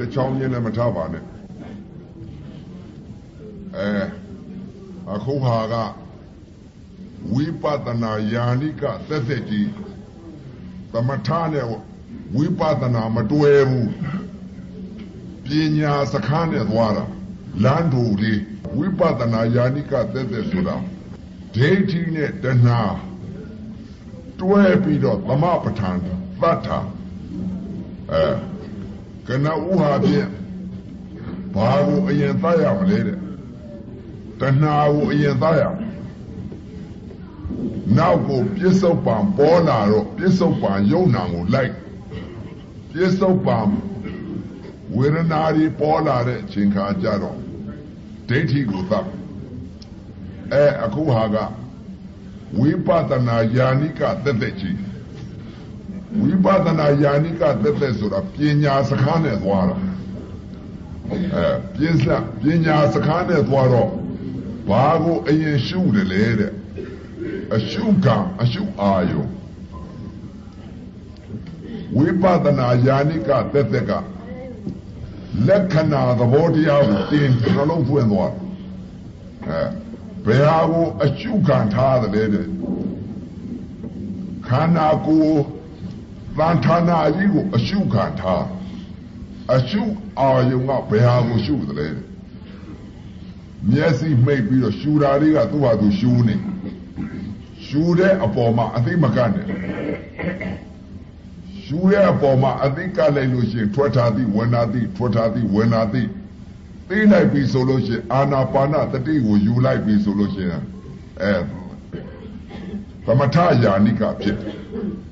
တချောင်းချင်းလည်းမထားပါနဲ့အဲအခုဟာကဝိပဿနာယာနိကသက်သက်ကြီးသမထနဲ့ဝိပဿနာမတွဲဘူးပညာစခန်းနဲ့သွားတာလမ်းတူလေးဝိပဿနာယာနိကသက်သက်ဆိုတာဒိဋ္ဌိနဲ့တဏှာတွဲပြီးတော့သမပဋ္ဌာန်သတ်တာအဲ ကနဥဟာဖြင့်ဘာကိုအရင်သတ်ရမလဲတဲ့တဏှာကိုအရင်သတ်ရမယ်နောက်ကိုပြစ္ဆုတ်ပံပေါ်လာတော့ပြစ္ဆုတ်ပံယုံနာကိုလိုက်ပြစ္ဆုတ်ပံဝေဒနာတွေပေါ်လာတဲ့အချိန်ခါကျတော့ဒိဋ္ဌိကိုသတ်အဲအခုဟာကဝိပဿနာယာနိကသက်သက်ကြီး ဝိပဿနာယာနိကသက်သက်ဆိုတာပညာစကားနဲ့သွားတာအဲပြင်းစပညာစကားနဲ့သွားတော့ဘာကိုအရင်ရှုတယ်လဲတဲ့အရှုကအရှုအာယုဝိပဿနာယာနိကသက်သက်ကလက္ခဏာသဘောတရားကိုသင်နှလုံးသွင်းသွားအဲဘယ်ဟာကိုအရှုခံထားတယ်တဲ့ခန္ဓာကိုယ် သံဌာနာကြီးကိုအရှုခံထားအရှုအာယုံကဘယ်ဟာကိုရှုတယ်လဲမျက်စိမှိတ်ပြီးတော့ရှူတာလေးကသူ့ဟာသူရှူနေရှူတဲ့အပေါ်မှာအသိမကနဲ့ရှူတဲ့အပေါ်မှာအသိကလိုက်လို့ရှိရင်ထွက်ထားသည်ဝင်လာသည်ထွက်ထားသည်ဝင်လာသည်သိလိုက်ပြီဆိုလို့ရှိရင်အာနာပါနတတိကိုယူလိုက်ပြီဆိုလို့ရှိရင်အဲသမထယာနိကဖြစ်တယ်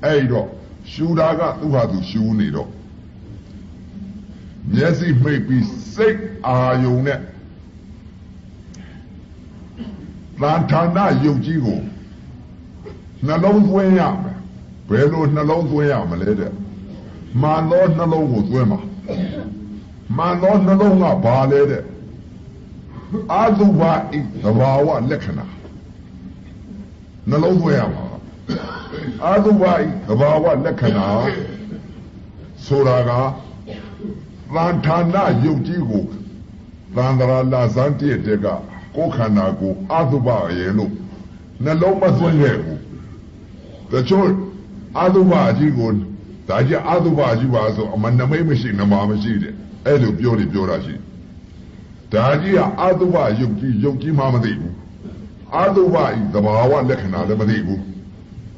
အဲ့တော့ ရှူတာကသူ့ဟာသူရှူနေတော့မျက်စိမှိတ်ပြီးစိတ်အာယုံနဲ့သံဌာနယုတ်ကြီးကိုနှလုံးသွင်းရမယ်ဘယ်လိုနှလုံးသွင်းရမလဲတဲ့မှန်သောနှလုံးကိုသွင်းမှာမှန်သောနှလုံးကဘာလဲတဲ့အာသုဘဣသဘာဝလက္ခဏာနှလုံးသွင်းရမှာ အာသုဘဣသဘာဝလက္ခဏာဆိုတာကသံဌာနယုတ်ကြီးကိုသံတရာလာဇန်တည့်တဲ့ကကိုယ်ခန္ဓာကိုအာသုဘရေလို့နှလုံးမသွင်းခဲ့ဘူးတချို့အာသုဘအကြီးကိုဒါကြအာသုဘအကြီးပါဆိုအမနမိတ်မရှိနမမရှိတဲ့အဲ့လိုပြောနေပြောတာရှိဒါကြီးကအာသုဘယုတ်ကြီးယုတ်ကြီးမှမသိဘူးအာသုဘဤသဘာဝလက္ခဏာလည်းမသိဘူး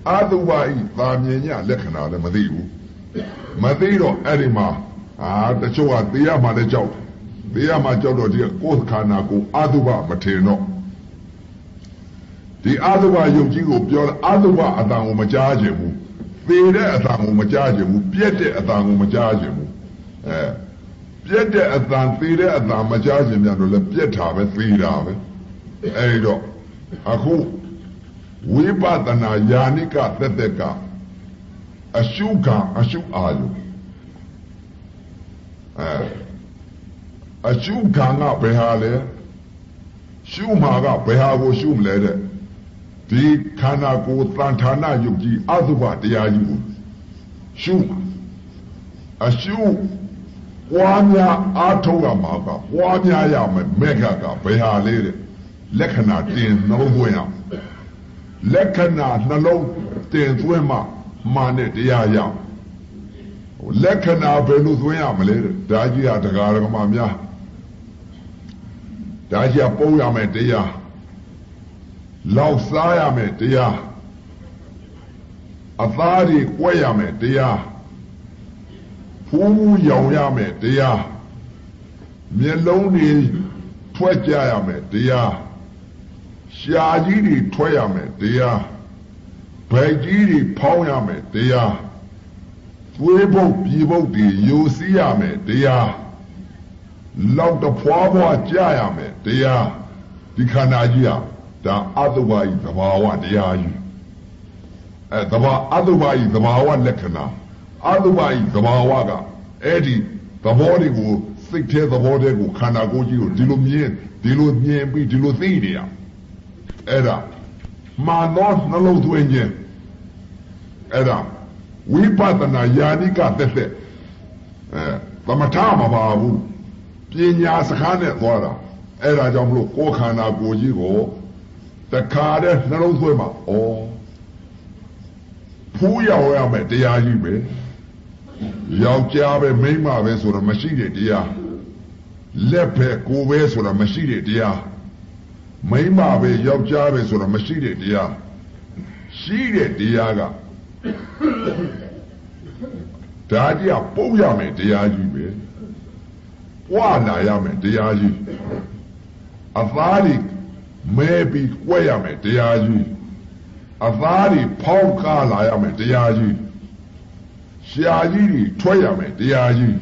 အာသုဘဤသာမြင်ညလက္ခဏာလည်းမသိဘူးမသိတော့အဲ့ဒီမှာအာတချို့ကသိရမှလည်းကြောက်သိရမှကြောက်တော့ဒီကိုယ်ခန္ဓာကိုအာသုဘမထင်တော့ဒီအာသုဘယုတ်ကြီးကိုပြောအာသုဘအတန်ကိုမကြားခြင်းဘူးသေတဲ့အတန်ကိုမကြားခြင်းဘူးပြက်တဲ့အတန်ကိုမကြားခြင်းဘူးအဲပြက်တဲ့အတန်သေတဲ့အတန်မကြားခြင်းများတော့လည်းပြက်တာပဲသေတာပဲအဲဒီတော့အခု ဝိပဿနာယာနိကသက်သက်ကအရှုခံအရှုအာယုအဲအရှုခံကဘယ်ဟာလဲရှုမှာကဘယ်ဟာကိုရှုမလဲတဲ့ဒီခန္ဓာကိုယ်တန်ဌာနယုတ်ကြီးအသုဘတရားကြီးကိုရှုအရှုပွားများအားထုတ်ရမှာကပွားများရမယ်မေဃကဘယ်ဟာလဲတဲ့လက္ခဏာတင်နှလုံးသွင်းရ လက္ခဏာနှလုံးတင်သွင်းမှမှန်တဲ့တရားရလက္ခဏာဘယ်လိုသွင်းရမလဲတဲ့ဒါကြီးဟာတရားဓမ္မများဒါကြီးကပုံရမယ်တရားလောက်စားရမယ်တရားအသားတွေကွက်ရမယ်တရားဖူးဖူးရောင်ရမယ်တရားမျက်လုံးတွေထွက်ကြရမယ်တရား ရှားကြီးတွေထွက်ရမယ်တရားဗိုက်ကြီးတွေဖောင်းရမယ်တရားသွေးပုတ်ပြေပုတ်တွေယိုစီးရမယ်တရားလောက်တဖွာဖွာကြရမယ်တရားဒီခန္ဓာကြီးဟာဒါအတုပါဤသဘာဝတရားကြီးအဲသဘာအတုပါဤသဘာဝလက္ခဏာအတုပါဤသဘာဝကအဲ့ဒီသဘောတွေကိုစိတ်ထဲသဘောတွေကိုခန္ဓာကိုယ်ကြီးကိုဒီလိုမြင်ဒီလိုမြင်ပြီးဒီလိုသိနေရ အဲ့ဒါမာနောနှလုံးသွင်းခြင်းအဲ့ဒါဝိပဿနာယာနိကသက်သက်အဲသသမထမပါဘူးပညာစကားနဲ့သွားတာအဲ့ဒါကြောင့်မလို့ကိုယ်ခန္ဓာကိုယ်ကြီးကိုတခါတည်းနှလုံးသွင်းမှာဩဖူးရောက်ရမယ်တရားကြီးပဲယောက်ျားပဲမိန်းမပဲဆိုတော့မရှိတဲ့တရားလက်ပဲကိုယ်ပဲဆိုတော့မရှိတဲ့တရား မိန်းမပဲယောက်ျားပဲဆိုတော့မရှိတဲ့တရားရှိတဲ့တရားကဒါကြီးကပုတ်ရမယ်တရားကြီးပဲပွာလာရမယ်တရားကြီးအသားတွေမဲပြီးကွက်ရမယ်တရားကြီးအသားတွေဖောက်ကားလာရမယ်တရားကြီးရှာကြီးတွေထွက်ရမယ်တရားကြီး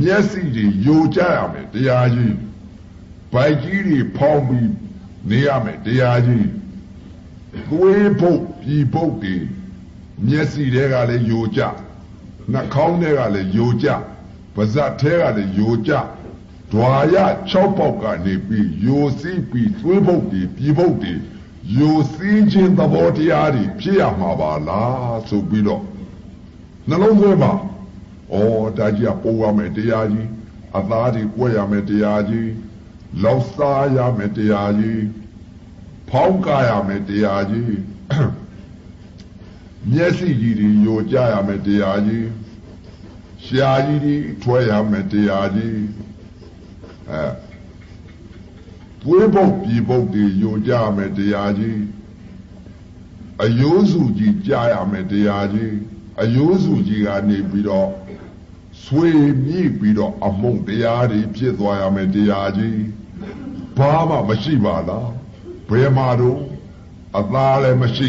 မျက်စိတွေယိုကျရမယ်တရားကြီး ဗိုက်ကြီးတွေဖောင်းပြီးနေရမယ်တရားကြီးသွေးပုတ်ပြည်ပုတ်တွေမျက်စိတွေကလည်းယိုကျနှာခေါင်းတွေကလည်းယိုကျပါးစပ်ထဲကလည်းယိုကျဒွာရ6ပေါက်ကနေပြီးယိုစီးပြီးသွေးပုတ်တွေပြည်ပုတ်တွေယိုစီးခြင်းသဘောတရားတွေဖြစ်ရမှာပါလားဆိုပြီးတော့နှလုံးသွင်းပါဩဒါကြီးကပိုးရမယ်တရားကြီးအသားတွေကွက်ရမယ်တရားကြီး လောက်စားရမယ်တရားကြီးဖောင်းကားရမယ်တရားကြီးမျက်စိကြီးတွေယိုကြရမယ်တရားကြီးရှားကြီးတွေထွက်ရမယ်တရားကြီးအဲသွေးပုတ်ပြည်ပုတ်တွေယိုကြရမယ်တရားကြီးအယိုးစုကြီးကြားရမယ်တရားကြီးအယိုးစုကြီးကနေပြီးတော့ ဆွေမြည်ပြီးတော့အမုံတရားတွေဖြစ်သွားရမယ်တရားကြီးဘာမှမရှိပါလားဘယ်မှာတော့အသားလည်းမရှိ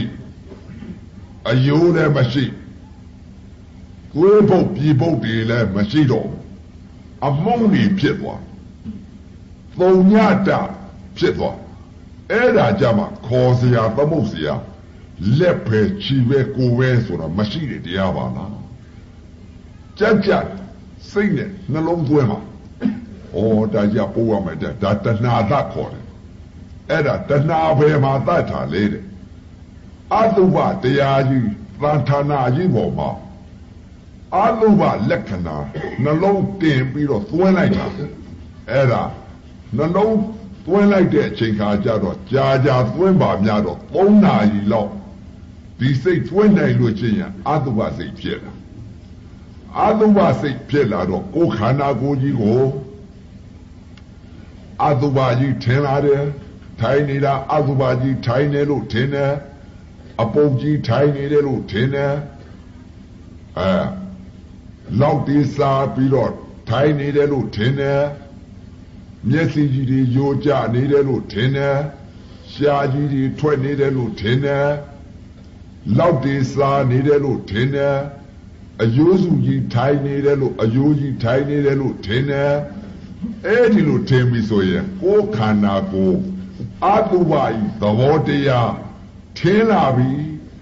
အယိုးလည်းမရှိကိုယ်ပုတ်ပြည်ပုတ်တွေလည်းမရှိတော့အမုံတွေဖြစ်သွားသုံညတာဖြစ်သွားအဲ့ဒါကြမှာခေါ်စရာသမုတ်စရာလက်ပဲခြီပဲကိုယ်ပဲဆိုတာမရှိတဲ့တရားပါလား ကြက်ကြက်စိတ်နဲ့နှလုံးသွင်းမှာဩဒါကြပိုးရမယ်တဲ့ဒါတဏှာသခေါ်တယ်အဲ့ဒါတဏှာပဲမှာတတ်တာလေတဲ့အတုပတရားကြီးသံဌာနာကြီးပေါ်မှာအတုပလက္ခဏာနှလုံးတင်ပြီးတော့သွင်းလိုက်တာအဲ့ဒါနှလုံးသွင်းလိုက်တဲ့အချိန်ခါကျတော့ကြာကြာသွင်းပါများတော့3နာရီလောက်ဒီစိတ်သွင်းနိုင်လို့ချင်းရအတုပစိတ်ဖြစ်လာ အတုပစိတ်ဖြစ်လာတော့ကိုယ်ခန္ဓာကိုယ်ကြီးကိုအတုပကြီးထင်လာတယ်ထိုင်နေတာအတုပကြီးထိုင်နေလို့ထင်တယ်အပုပ်ကြီးထိုင်နေတယ်လို့ထင်တယ်အဲလောက်ဒီစားပြီးတော့ထိုင်နေတယ်လို့ထင်တယ်မျက်စိကြီးတွေယိုကျနေတယ်လို့ထင်တယ်ရှားကြီးတွေထွက်နေတယ်လို့ထင်တယ်လောက်ဒီစားနေတယ်လို့ထင်တယ် အယိုးစုကြီးထိုင်နေတယ်လို့အယိုးကြီးထိုင်နေတယ်လို့ထင်တယ်အဲ့ဒီလိုထင်ပြီဆိုရင်ကိုယ်ခန္ဓာကိုအတုပါဤသဘောတရားထင်းလာပြီ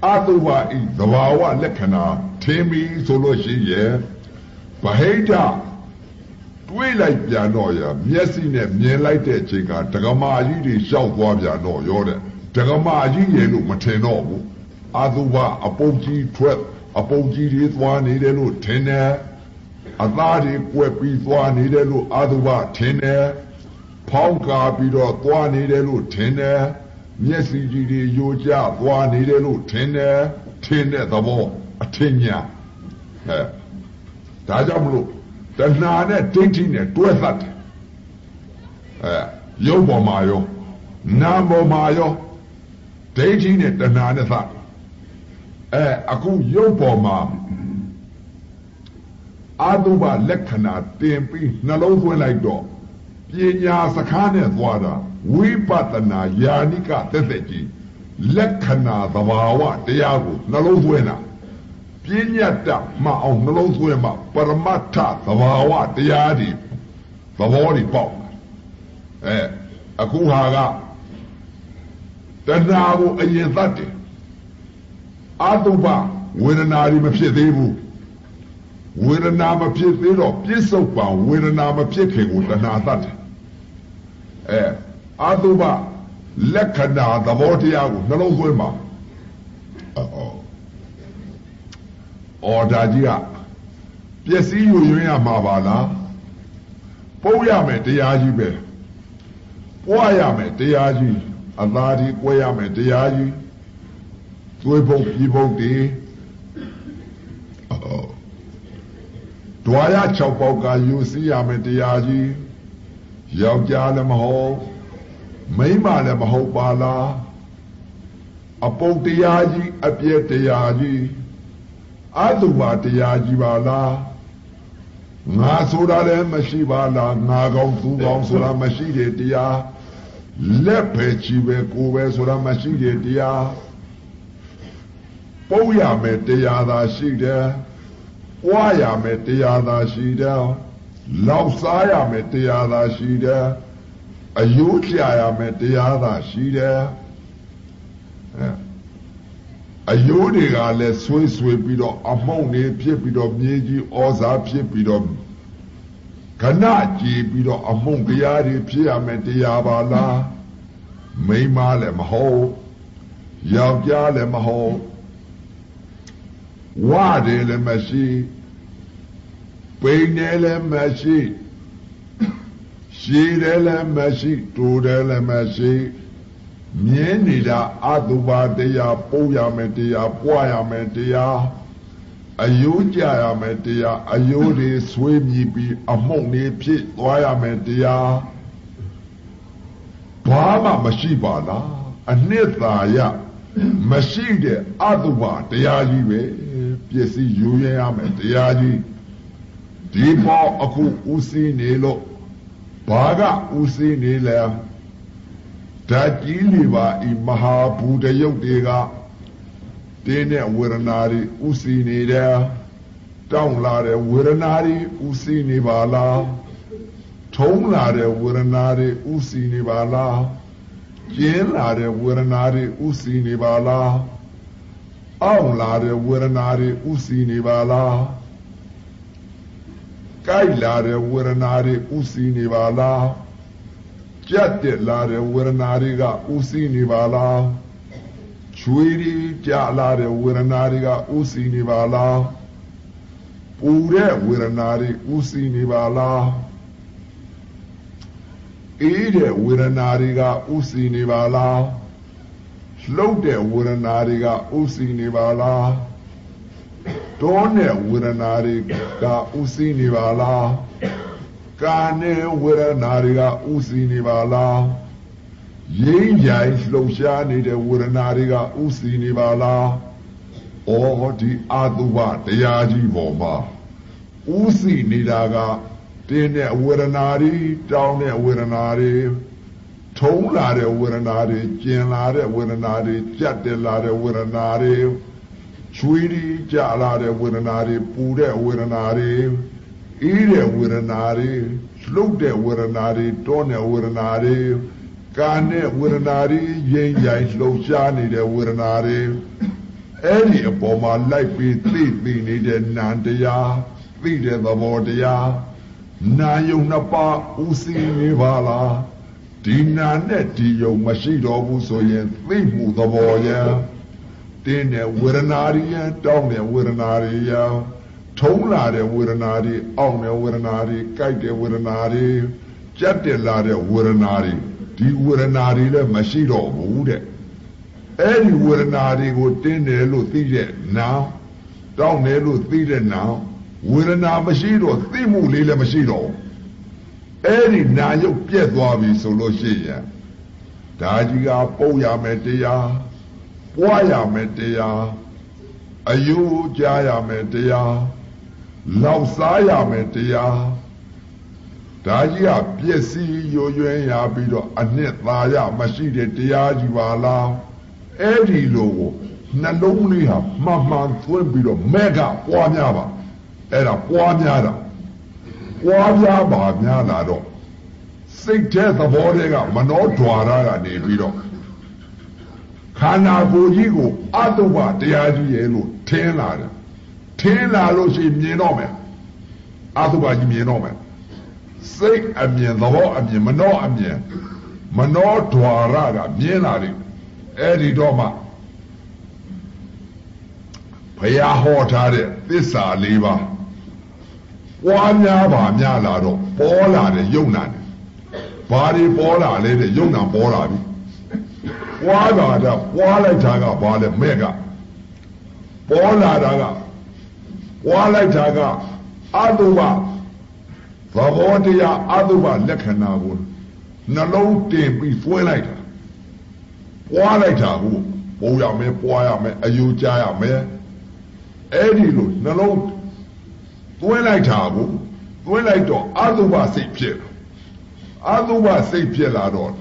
အတုပါဤသဘာဝလက္ခဏာထင်းပြီဆိုလို့ရှိရဲ့ဗဟိတတွေးလိုက်ပြန်တော့ရမျက်စိနဲ့မြင်လိုက်တဲ့အချိန်ကဒကမာကြီးတွေရှောက်သွားပြန်တော့ရောတဲ့ဒကမာကြီးရဲ့လို့မထင်တော့ဘူးအတုပါအပုတ်ကြီးထွက် အပုတ်ကြီးတွေသွားနေတယ်လို့ထင်တယ်အသားတွေကွက်ပြီးသွားနေတယ်လို့အတုပါထင်တယ်ဖောင်းကာပြီးတော့သွားနေတယ်လို့ထင်တယ်မျက်စိကြီးတွေယိုကျသွားနေတယ်လို့ထင်တယ်ထင်တဲ့သဘောအထင်ညာဟဲ့ဒါကြောင့်မလို့တဏှာနဲ့ဒိဋ္ဌိနဲ့တွဲသတ်တယ်အဲရုပ်ပေါ်မှာရောနာမ်ပေါ်မှာရောဒိဋ္ဌိနဲ့တဏှာနဲ့သတ် အဲအခုရုပ်ပေါ်မှာအာတုဘလက္ခဏာတင်ပြီးနှလုံးသွင်းလိုက်တော့ပညာစကားနဲ့သွားတာဝိပဿနာယာနိကသက်သက်ကြီးလက္ခဏာသဘာဝတရားကိုနှလုံးသွင်းတာပညာတမှအောင်နှလုံးသွင်းမှပရမတ္ထသဘာဝတရားတွေသဘောတွေပေါက်အဲအခုဟာကတဏှာကိုအရင်သတ်တယ် အတုပဝေဒနာတွေမဖြစ်သေးဘူးဝေဒနာမဖြစ်သေးတော့ပြစ္ဆုတ်ပံဝေဒနာမဖြစ်ခင်ကိုတဏှာသတ်တယ်အဲအတုပလက္ခဏာသဘောတရားကိုနှလုံးသွင်းပါအော်အော်ဒါကြီးကပပျက်စီးယူရင်းရမှာပါလားပုတ်ရမယ်တရားကြီးပဲပွားရမယ်တရားကြီးအသာဒီကွဲရမယ်တရားကြီး သွေးပုတ်ပြီးပုတ်တည်ဒွာရ6ပေါက်ကယူစီရမယ်တရားကြီးယောက်ျားလည်းမဟုတ်မိန်းမလည်းမဟုတ်ပါလားအပုတ်တရားကြီးအပြည့်တရားကြီးအတုပါတရားကြီးပါလားငါဆိုတာလည်းမရှိပါလားငါကောင်းသူကောင်းဆိုတာမရှိတဲ့တရားလက်ပဲချီပဲကိုယ်ပဲဆိုတာမရှိတဲ့တရား ပုတ်ရမယ်တရားသာရှိတယ်ပွားရမယ်တရားသာရှိတယ်လောက်စားရမယ်တရားသာရှိတယ်အယိုးချရမယ်တရားသာရှိတယ်အယိုးတွေကလည်းဆွေးဆွေးပြီးတော့အမုံနေဖြစ်ပြီးတော့မြေကြီးဩဇာဖြစ်ပြီးတော့ခဏကြည်ပြီးတော့အမုံတရားတွေဖြစ်ရမယ်တရားပါလားမိန်းမလည်းမဟုတ်ယောက်ျားလည်းမဟုတ် ဝတယ်လည်းမရှိပိန်တယ်လည်းမရှိရှည်တယ်လည်းမရှိတူတယ်လည်းမရှိမြင်းနေတာအတုပါတရားပို့ရမယ်တရားပွားရမယ်တရားအယိုးကြရမယ်တရားအယိုးတွေဆွေးမြည်ပြီးအမှုန့်တွေဖြစ်သွားရမယ်တရားဘာမှမရှိပါလားအနှစ်သာရမရှိတဲ့အတုပါတရားကြီးပဲ ပစ္စည်းယူရရမယ်တရားကြီးဒီပေါ်အခုဦးစင်းနေလို့ဘာကဦးစင်းနေလဲဓာတ်ကြီးလီပါဤမဟာဘူတယုတ်တွေကတင်းတဲ့ဝေဒနာတွေဥစီနေတယ်တောင်းလာတဲ့ဝေဒနာတွေဥစီနေပါလားထုံးလာတဲ့ဝေဒနာတွေဥစီနေပါလားကျင်းလာတဲ့ဝေဒနာတွေဥစီနေပါလား အောင့်လာတဲ့ဝေဒနာတွေဥစီနေပါလားကြိုက်လာတဲ့ဝေဒနာတွေဥစီနေပါလားကြက်တက်လာတဲ့ဝေဒနာတွေကဥစီနေပါလားချွေးတွေကြလာတဲ့ဝေဒနာတွေကဥစီနေပါလားပူတဲ့ဝေဒနာတွေဥစီနေပါလားအေးတဲ့ဝေဒနာတွေကဥစီနေပါလား လှုပ်တဲ့ဝေဒနာတွေကဥစီနေပါလားတောနဲ့ဝေဒနာတွေကဥစီနေပါလားကာနဲ့ဝေဒနာတွေကဥစီနေပါလားရင်းရိုင်လှုပ်ရှားနေတဲ့ဝေဒနာတွေကဥစီနေပါလားဩဒီအာတုဘတရားကြီးပေါ်မှာဥစီနေတာကတင်းတဲ့ဝေဒနာတွေတောင်းတဲ့ဝေဒနာတွေ ထုံးလာတဲ့ဝေဒနာတွေကျင်လာတဲ့ဝေဒနာတွေကြက်တက်လာတဲ့ဝေဒနာတွေချွေးတွေကြလာတဲ့ဝေဒနာတွေပူတဲ့ဝေဒနာတွေအေးတဲ့ဝေဒနာတွေလှုပ်တဲ့ဝေဒနာတွေတောတဲ့ဝေဒနာတွေကာနဲ့ဝေဒနာတွေရင်ရိုင်လှုပ်ရှားနေတဲ့ဝေဒနာတွေအဲ့ဒီအပေါ်မှာလိုက်ပြီးသိသိနေတဲ့နံတရားသိတဲ့သဘောတရားနာယုံနှစ်ပါးဥစည်းနေပါလား ဒီနာနဲ့ဒီယုံမရှိတော့ဘူးဆိုရင်သိမှုသဘောရဲ့တင်းတဲ့ဝေဒနာတွေရဲ့တောင်းတဲ့ဝေဒနာတွေရဲ့ထုံးလာတဲ့ဝေဒနာတွေအောင့်တဲ့ဝေဒနာတွေကြိုက်တဲ့ဝေဒနာတွေကြက်တက်လာတဲ့ဝေဒနာတွေဒီဝေဒနာတွေလည်းမရှိတော့ဘူးတဲ့အဲ့ဒီဝေဒနာတွေကိုတင်းတယ်လို့သိတဲ့နာတောင်းတယ်လို့သိတဲ့နာဝေဒနာမရှိတော့သိမှုလေးလည်းမရှိတော့ အဲ့ဒီနာယုတ်ပြက်သွားပြီဆိုလို့ရှိရင်ဒါကြီးကပုတ်ရမယ်တရားပွားရမယ်တရားအယုကြားရမယ်တရားလောက်စားရမယ်တရားဒါကြီးကပျက်စီးယိုယွင်းရပြီးတော့အနှစ်သာရမရှိတဲ့တရားကြီးပါလားအဲ့ဒီလိုကိုနှလုံးလေးဟာမှန်မှန်သွင်းပြီးတော့မဲကပွားများပါအဲ့ဒါပွားများတာ ပွားများပါများလာတော့စိတ်တဲ့သဘောတွေကမနောဓွာရကနေပြီးတော့ခန္ဓာကိုယ်ကြီးကိုအတုပတရားကြီးရဲ့လို့ထင်းလာတယ်ထင်းလာလို့ရှိရင်မြင်တော့မယ်အတုပကြီးမြင်တော့မယ်စိတ်အမြင်သဘောအမြင်မနောအမြင်မနောဓွာရကမြင်လာတယ်အဲ့ဒီတော့မှဘုရားဟောထားတဲ့သစ္စာလေးပါ ပွားများပါများလာတော့ပေါ်လာတဲ့ယုံနာတယ်ဘာတွေပေါ်လာလဲတဲ့ယုံနာပေါ်လာပြီပွားတာကပွားလိုက်တာကဘာလဲမဲ့ကပေါ်လာတာကပွားလိုက်တာကအတုပသဘောတရားအတုပလက္ခဏာကိုနှလုံးတင်ပြီးဖွင့်လိုက်တာပွားလိုက်တာကိုပိုးရမယ်ပွားရမယ်အယူကြရမယ်အဲ့ဒီလိုနှလုံး သွင်းလိုက်တာကိုသွင်းလိုက်တော့အတုပစိတ်ဖြစ်အတုပစိတ်ဖြစ်လာတော့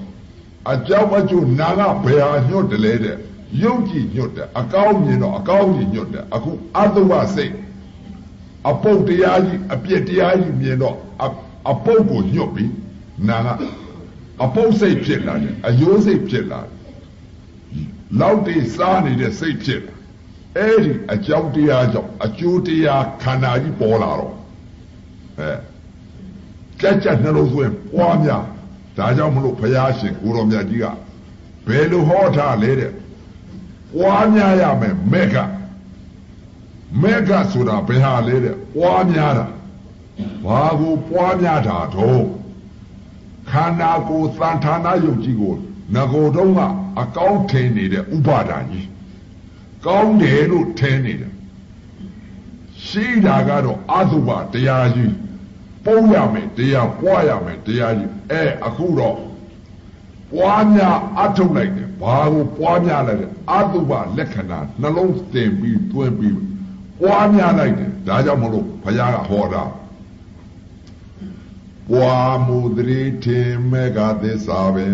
အကြောင်းအကျိုးနာကဘယ်ဟာညွတ်တယ်လဲတဲ့ယုတ်ကြည်ညွတ်တယ်အကောင်းမြင်တော့အကောင်းကြီးညွတ်တယ်အခုအတုပစိတ်အပုတ်တရားကြီးအပြစ်တရားကြီးမြင်တော့အပုတ်ကိုညွတ်ပြီးနာကအပုတ်စိတ်ဖြစ်လာတယ်အယိုးစိတ်ဖြစ်လာတယ်လောက်တိစားနေတဲ့စိတ်ဖြစ်လာ အဲ့ဒီအကြောင်းတရားကြောင့်အကျိုးတရားခန္ဓာကြီးပေါ်လာတော့အဲကြက်ကြက်နှလုံးသွင်းပွားများဒါကြောင့်မလို့ဘုရားရှင်ကိုတော်မြတ်ကြီးကဘယ်လိုဟောထားလဲတဲ့ပွားများရမယ်မေကမေကဆိုတာဘယ်ဟာလဲတဲ့ပွားများတာဘာကိုပွားများတာတော့ခန္ဓာကိုယ်သံဌာနယုတ်ကြီးကိုငကိုယ်တုံးကအကောင်းထင်နေတဲ့ဥပါဒာကြီး ကောင်းတယ်လို့ထင်နေတယ်ရှိတာကတော့အသုဘတရားကြီးပုံရမယ်တရားပွားရမယ်တရားကြီးအဲအခုတော့ပွားများအထုတ်လိုက်တယ်ဘာကိုပွားများလိုက်တယ်အသုဘလက္ခဏာနှလုံးသင်ပြီးတွင်းပြီးပွားများလိုက်တယ်ဒါကြောင့်မလို့ဘုရားကဟောတာပွားမှုတတိထင်မေဃသစ္စာပဲ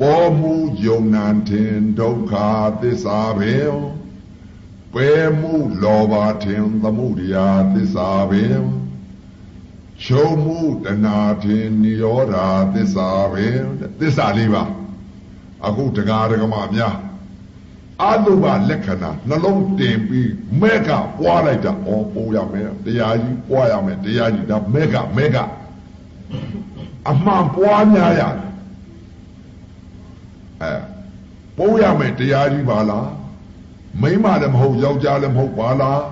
ပေါ်မှုယုံနာထင်ဒုက္ခသစ္စာပဲပဲမှုလောဘထင်သမှုတရားသစ္စာပဲချုပ်မှုတဏှာထင်နိရောဓသစ္စာပဲသစ္စာလေးပါအခုတရားဓမ္မများအတုပလက္ခဏာနှလုံးတင်ပြီးမဲ့ကပွားလိုက်တာဩပိုးရမယ်တရားကြီးပွားရမယ်တရားကြီးဒါမဲ့ကမဲ့ကအမှန်ပွားများရတယ် အဲပိုးရမယ်တရားကြီးပါလားမိမလည်းမဟုတ်ယောက်ျားလည်းမဟုတ်ပါလား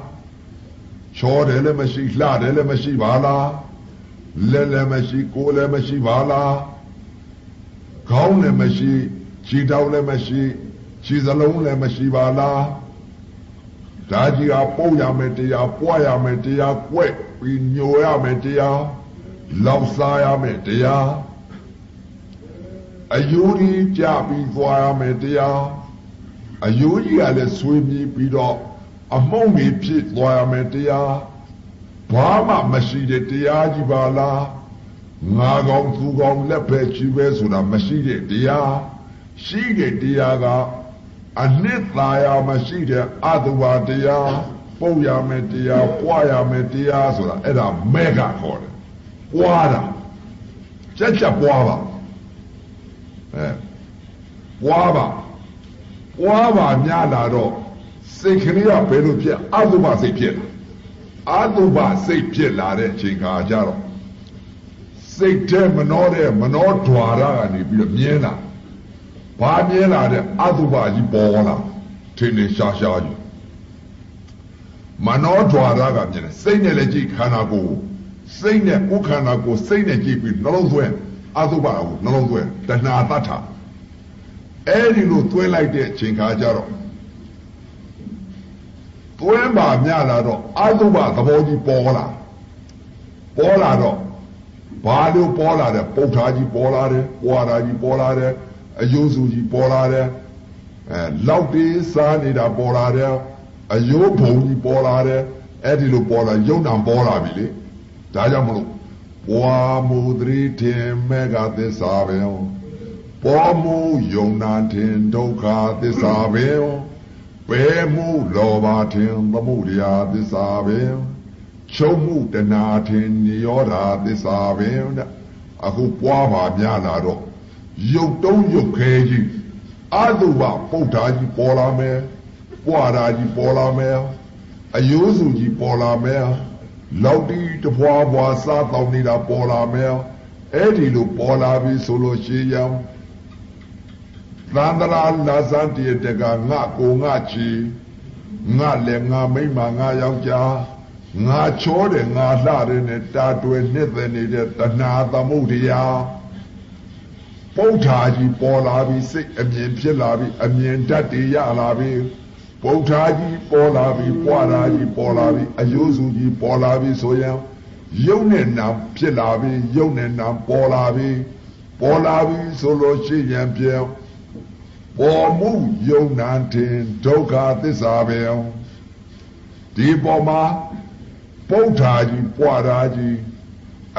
ချောတယ်လည်းမရှိလှတယ်လည်းမရှိပါလားလက်လည်းမရှိကိုယ်လည်းမရှိပါလားခေါင်းလည်းမရှိခြေထောက်လည်းမရှိခြေစလုံးလည်းမရှိပါလားဒါကြီးကပို့ရမယ်တရားပွားရမယ်တရားကွက်ပြီးညိုရမယ်တရားလောက်စားရမယ်တရား အယိုးကြီးကြပြီးသွားရမယ်တရားအယိုးကြီးကလည်းဆွေးမြေးပြီးတော့အမုံကြီးဖြစ်သွားရမယ်တရားဘာမှမရှိတဲ့တရားကြီးပါလားငါကောင်သူကောင်လက်ပဲချီပဲဆိုတာမရှိတဲ့တရားရှိတဲ့တရားကအနှစ်သာယာမရှိတဲ့အတုဝတရားပုတ်ရမယ်တရားပွားရမယ်တရားဆိုတာအဲ့ဒါမဲကခေါ်တယ်ပွားတာချက်ချက်ပွားပါ အဲပွားပါပွားပါများလာတော့စိတ်ကလေးကဘယ်လိုဖြစ်အတုပစိတ်ဖြစ်လာအတုပစိတ်ဖြစ်လာတဲ့အချိန်ခါကျတော့စိတ်ထဲမနှောတဲ့မနှောဓွာရကနေပြီးတော့မြင်လာဘာမြင်လာတဲ့အတုပကြီးပေါ်လာထင်းနေရှားရှားကြီးမနောဓွာရကမြင်တယ်စိတ်နဲ့လည်းကြည့်ခန္ဓာကိုယ်စိတ်နဲ့ကိုယ်ခန္ဓာကိုယ်စိတ်နဲ့ကြည့်ပြီးနှလုံးသွင်း အသုဘကိုနှလုံးသွင်းတဏှာတတ်တာအဲ့ဒီလိုသွင်းလိုက်တဲ့အချိန်ခါကျတော့သွင်းပါမြလာတော့အသုဘသဘောကြီးပေါ်လာပေါ်လာတော့ဘာလို့ပေါ်လာတယ်ပုတ်ထားကြီးပေါ်လာတယ်ပွာတာကြီးပေါ်လာတယ်အယိုးစုကြီးပေါ်လာတယ်အဲလောက်တေးစားနေတာပေါ်လာတယ်အယိုးဘုံကြီးပေါ်လာတယ်အဲ့ဒီလိုပေါ်လာယုံနာပေါ်လာပြီလေဒါကြောင့်မလို့ ပွာမူသတိထင်မေဃသစ္စာပဲပေါ်မူယုံနာထင်ဒုက္ခသစ္စာပဲပဲမှုလောဘထင်သမှုတရားသစ္စာပဲချုပ်မှုတဏှာထင်နိရောဓသစ္စာပဲအခုပွားပါများလာတော့ရုပ်တုံးရုပ်ခဲကြီးအတုပပုတ်တာကြီးပေါ်လာမယ်ပွားတာကြီးပေါ်လာမယ်အယိုးစုကြီးပေါ်လာမယ် လောက်တီတဖွာဖွာစားတောင်းနေတာပေါ်လာမယ်အဲ့ဒီလိုပေါ်လာပြီဆိုလို့ရှိရင်သန္တရာလာဇန်တရတကငါကိုငါချီငါလည်းငါမိမငါယောက်ျားငါချောတယ်ငါလှတယ်နဲ့တာတွယ်နှစ်သက်နေတဲ့တဏှာသမုဒ္ဒရာပုဋ္ဌာကြီးပေါ်လာပြီစိတ်အမြင်ဖြစ်လာပြီအမြင်တတ်တည်ရလာပြီ ပုဋ္ဌာကြီးပေါ်လာပြီပွားတာကြီးပေါ်လာပြီအယုစုကြီးပေါ်လာပြီဆိုရင်ယုံနဲ့နာဖြစ်လာပြီယုံနဲ့နာပေါ်လာပြီပေါ်လာပြီဆိုလို့ရှိရင်ပြောင်းပေါ်မှုယုံနာတင်ဒုက္ခသစ္စာပဲဒီပေါ်မှာပုဋ္ဌာကြီးပွားတာကြီး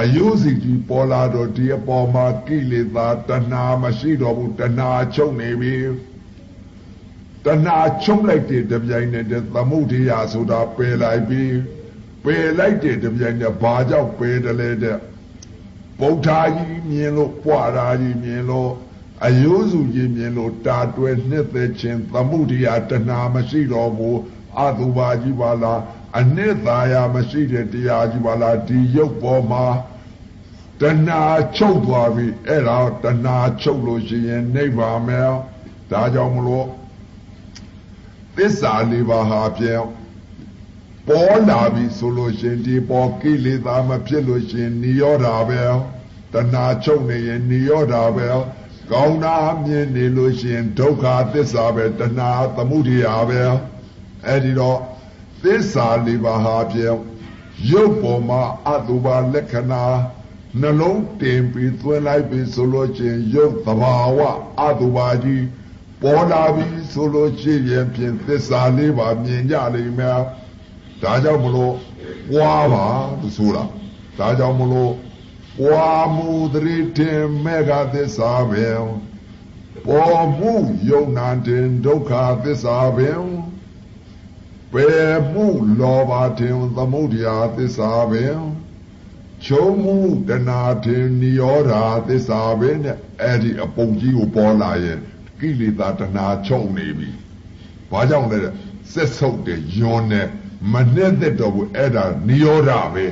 အယုစီကြီးပေါ်လာတော့ဒီအပေါ်မှာကိလေသာတဏှာမရှိတော့ဘူးတဏှာချုပ်နေပြီ တဏှာချုပ်လိုက်တဲ့တပြိုင်နက်တည်းသမုဒိယဆိုတာပယ်လိုက်ပြီပယ်လိုက်တဲ့တပြိုင်နက်ဘာကြောင့်ပယ်တယ်လဲတဲ့ဗုဒ္ဓကြီးမြင်လို့ပွားတာကြီးမြင်လို့အယုစုကြီးမြင်လို့တာတွယ်နှစ်သက်ခြင်းသမုဒိယတဏှာမရှိတော့ဘူးအတုပါကြီးပါလားအနှစ်သာယာမရှိတဲ့တရားကြီးပါလားဒီရုပ်ပေါ်မှာတဏှာချုပ်သွားပြီအဲ့ဒါတဏှာချုပ်လို့ရှိရင်နိဗ္ဗာန်မယ်ဒါကြောင့်မလို့ သစ္စာလေးပါးဟာပြောင်းပေါ်လာပြီဆိုလို့ရှိရင်ဒီပေါ်ကိလေသာမဖြစ်လို့ရှိရင်နိရောဓပဲတဏှာချုပ်နေရင်နိရောဓပဲကောင်းတာမြင်နေလို့ရှိရင်ဒုက္ခသစ္စာပဲတဏှာသမုဒိယပဲအဲ့ဒီတော့သစ္စာလေးပါးဟာပြောင်းရုပ်ပေါ်မှာအတုပါလက္ခဏာနှလုံးတင်ပြီးသွင်းလိုက်ပြီဆိုလို့ချင်းရုပ်သဘာဝအတုပါကြီး ပေါ်လာပြီဆိုလို့ရှိရင်ဖြင့်သစ္စာလေးပါမြင်ကြလိမ့်မယ်ဒါကြောင့်မလို့ပွားပါလို့ဆိုတာဒါကြောင့်မလို့ပွားမှုတရိတင်မေဃသစ္စာပဲပေါ်မှုယုံနာတင်ဒုက္ခသစ္စာပဲပယ်မှုလောဘတင်သမုဒယသစ္စာပဲချုံမှုတဏှာတင်နိရောဓသစ္စာပဲနဲ့အဲ့ဒီအပုံကြီးကိုပေါ်လာရင် ကိလေသာတဏှာချုပ်နေပြီ။ဘာကြောင့်လဲဆက်ဆုပ်တဲ့ယွန်းနဲ့မနဲ့သက်တော့ဘူးအဲ့ဒါနိရောဓပဲ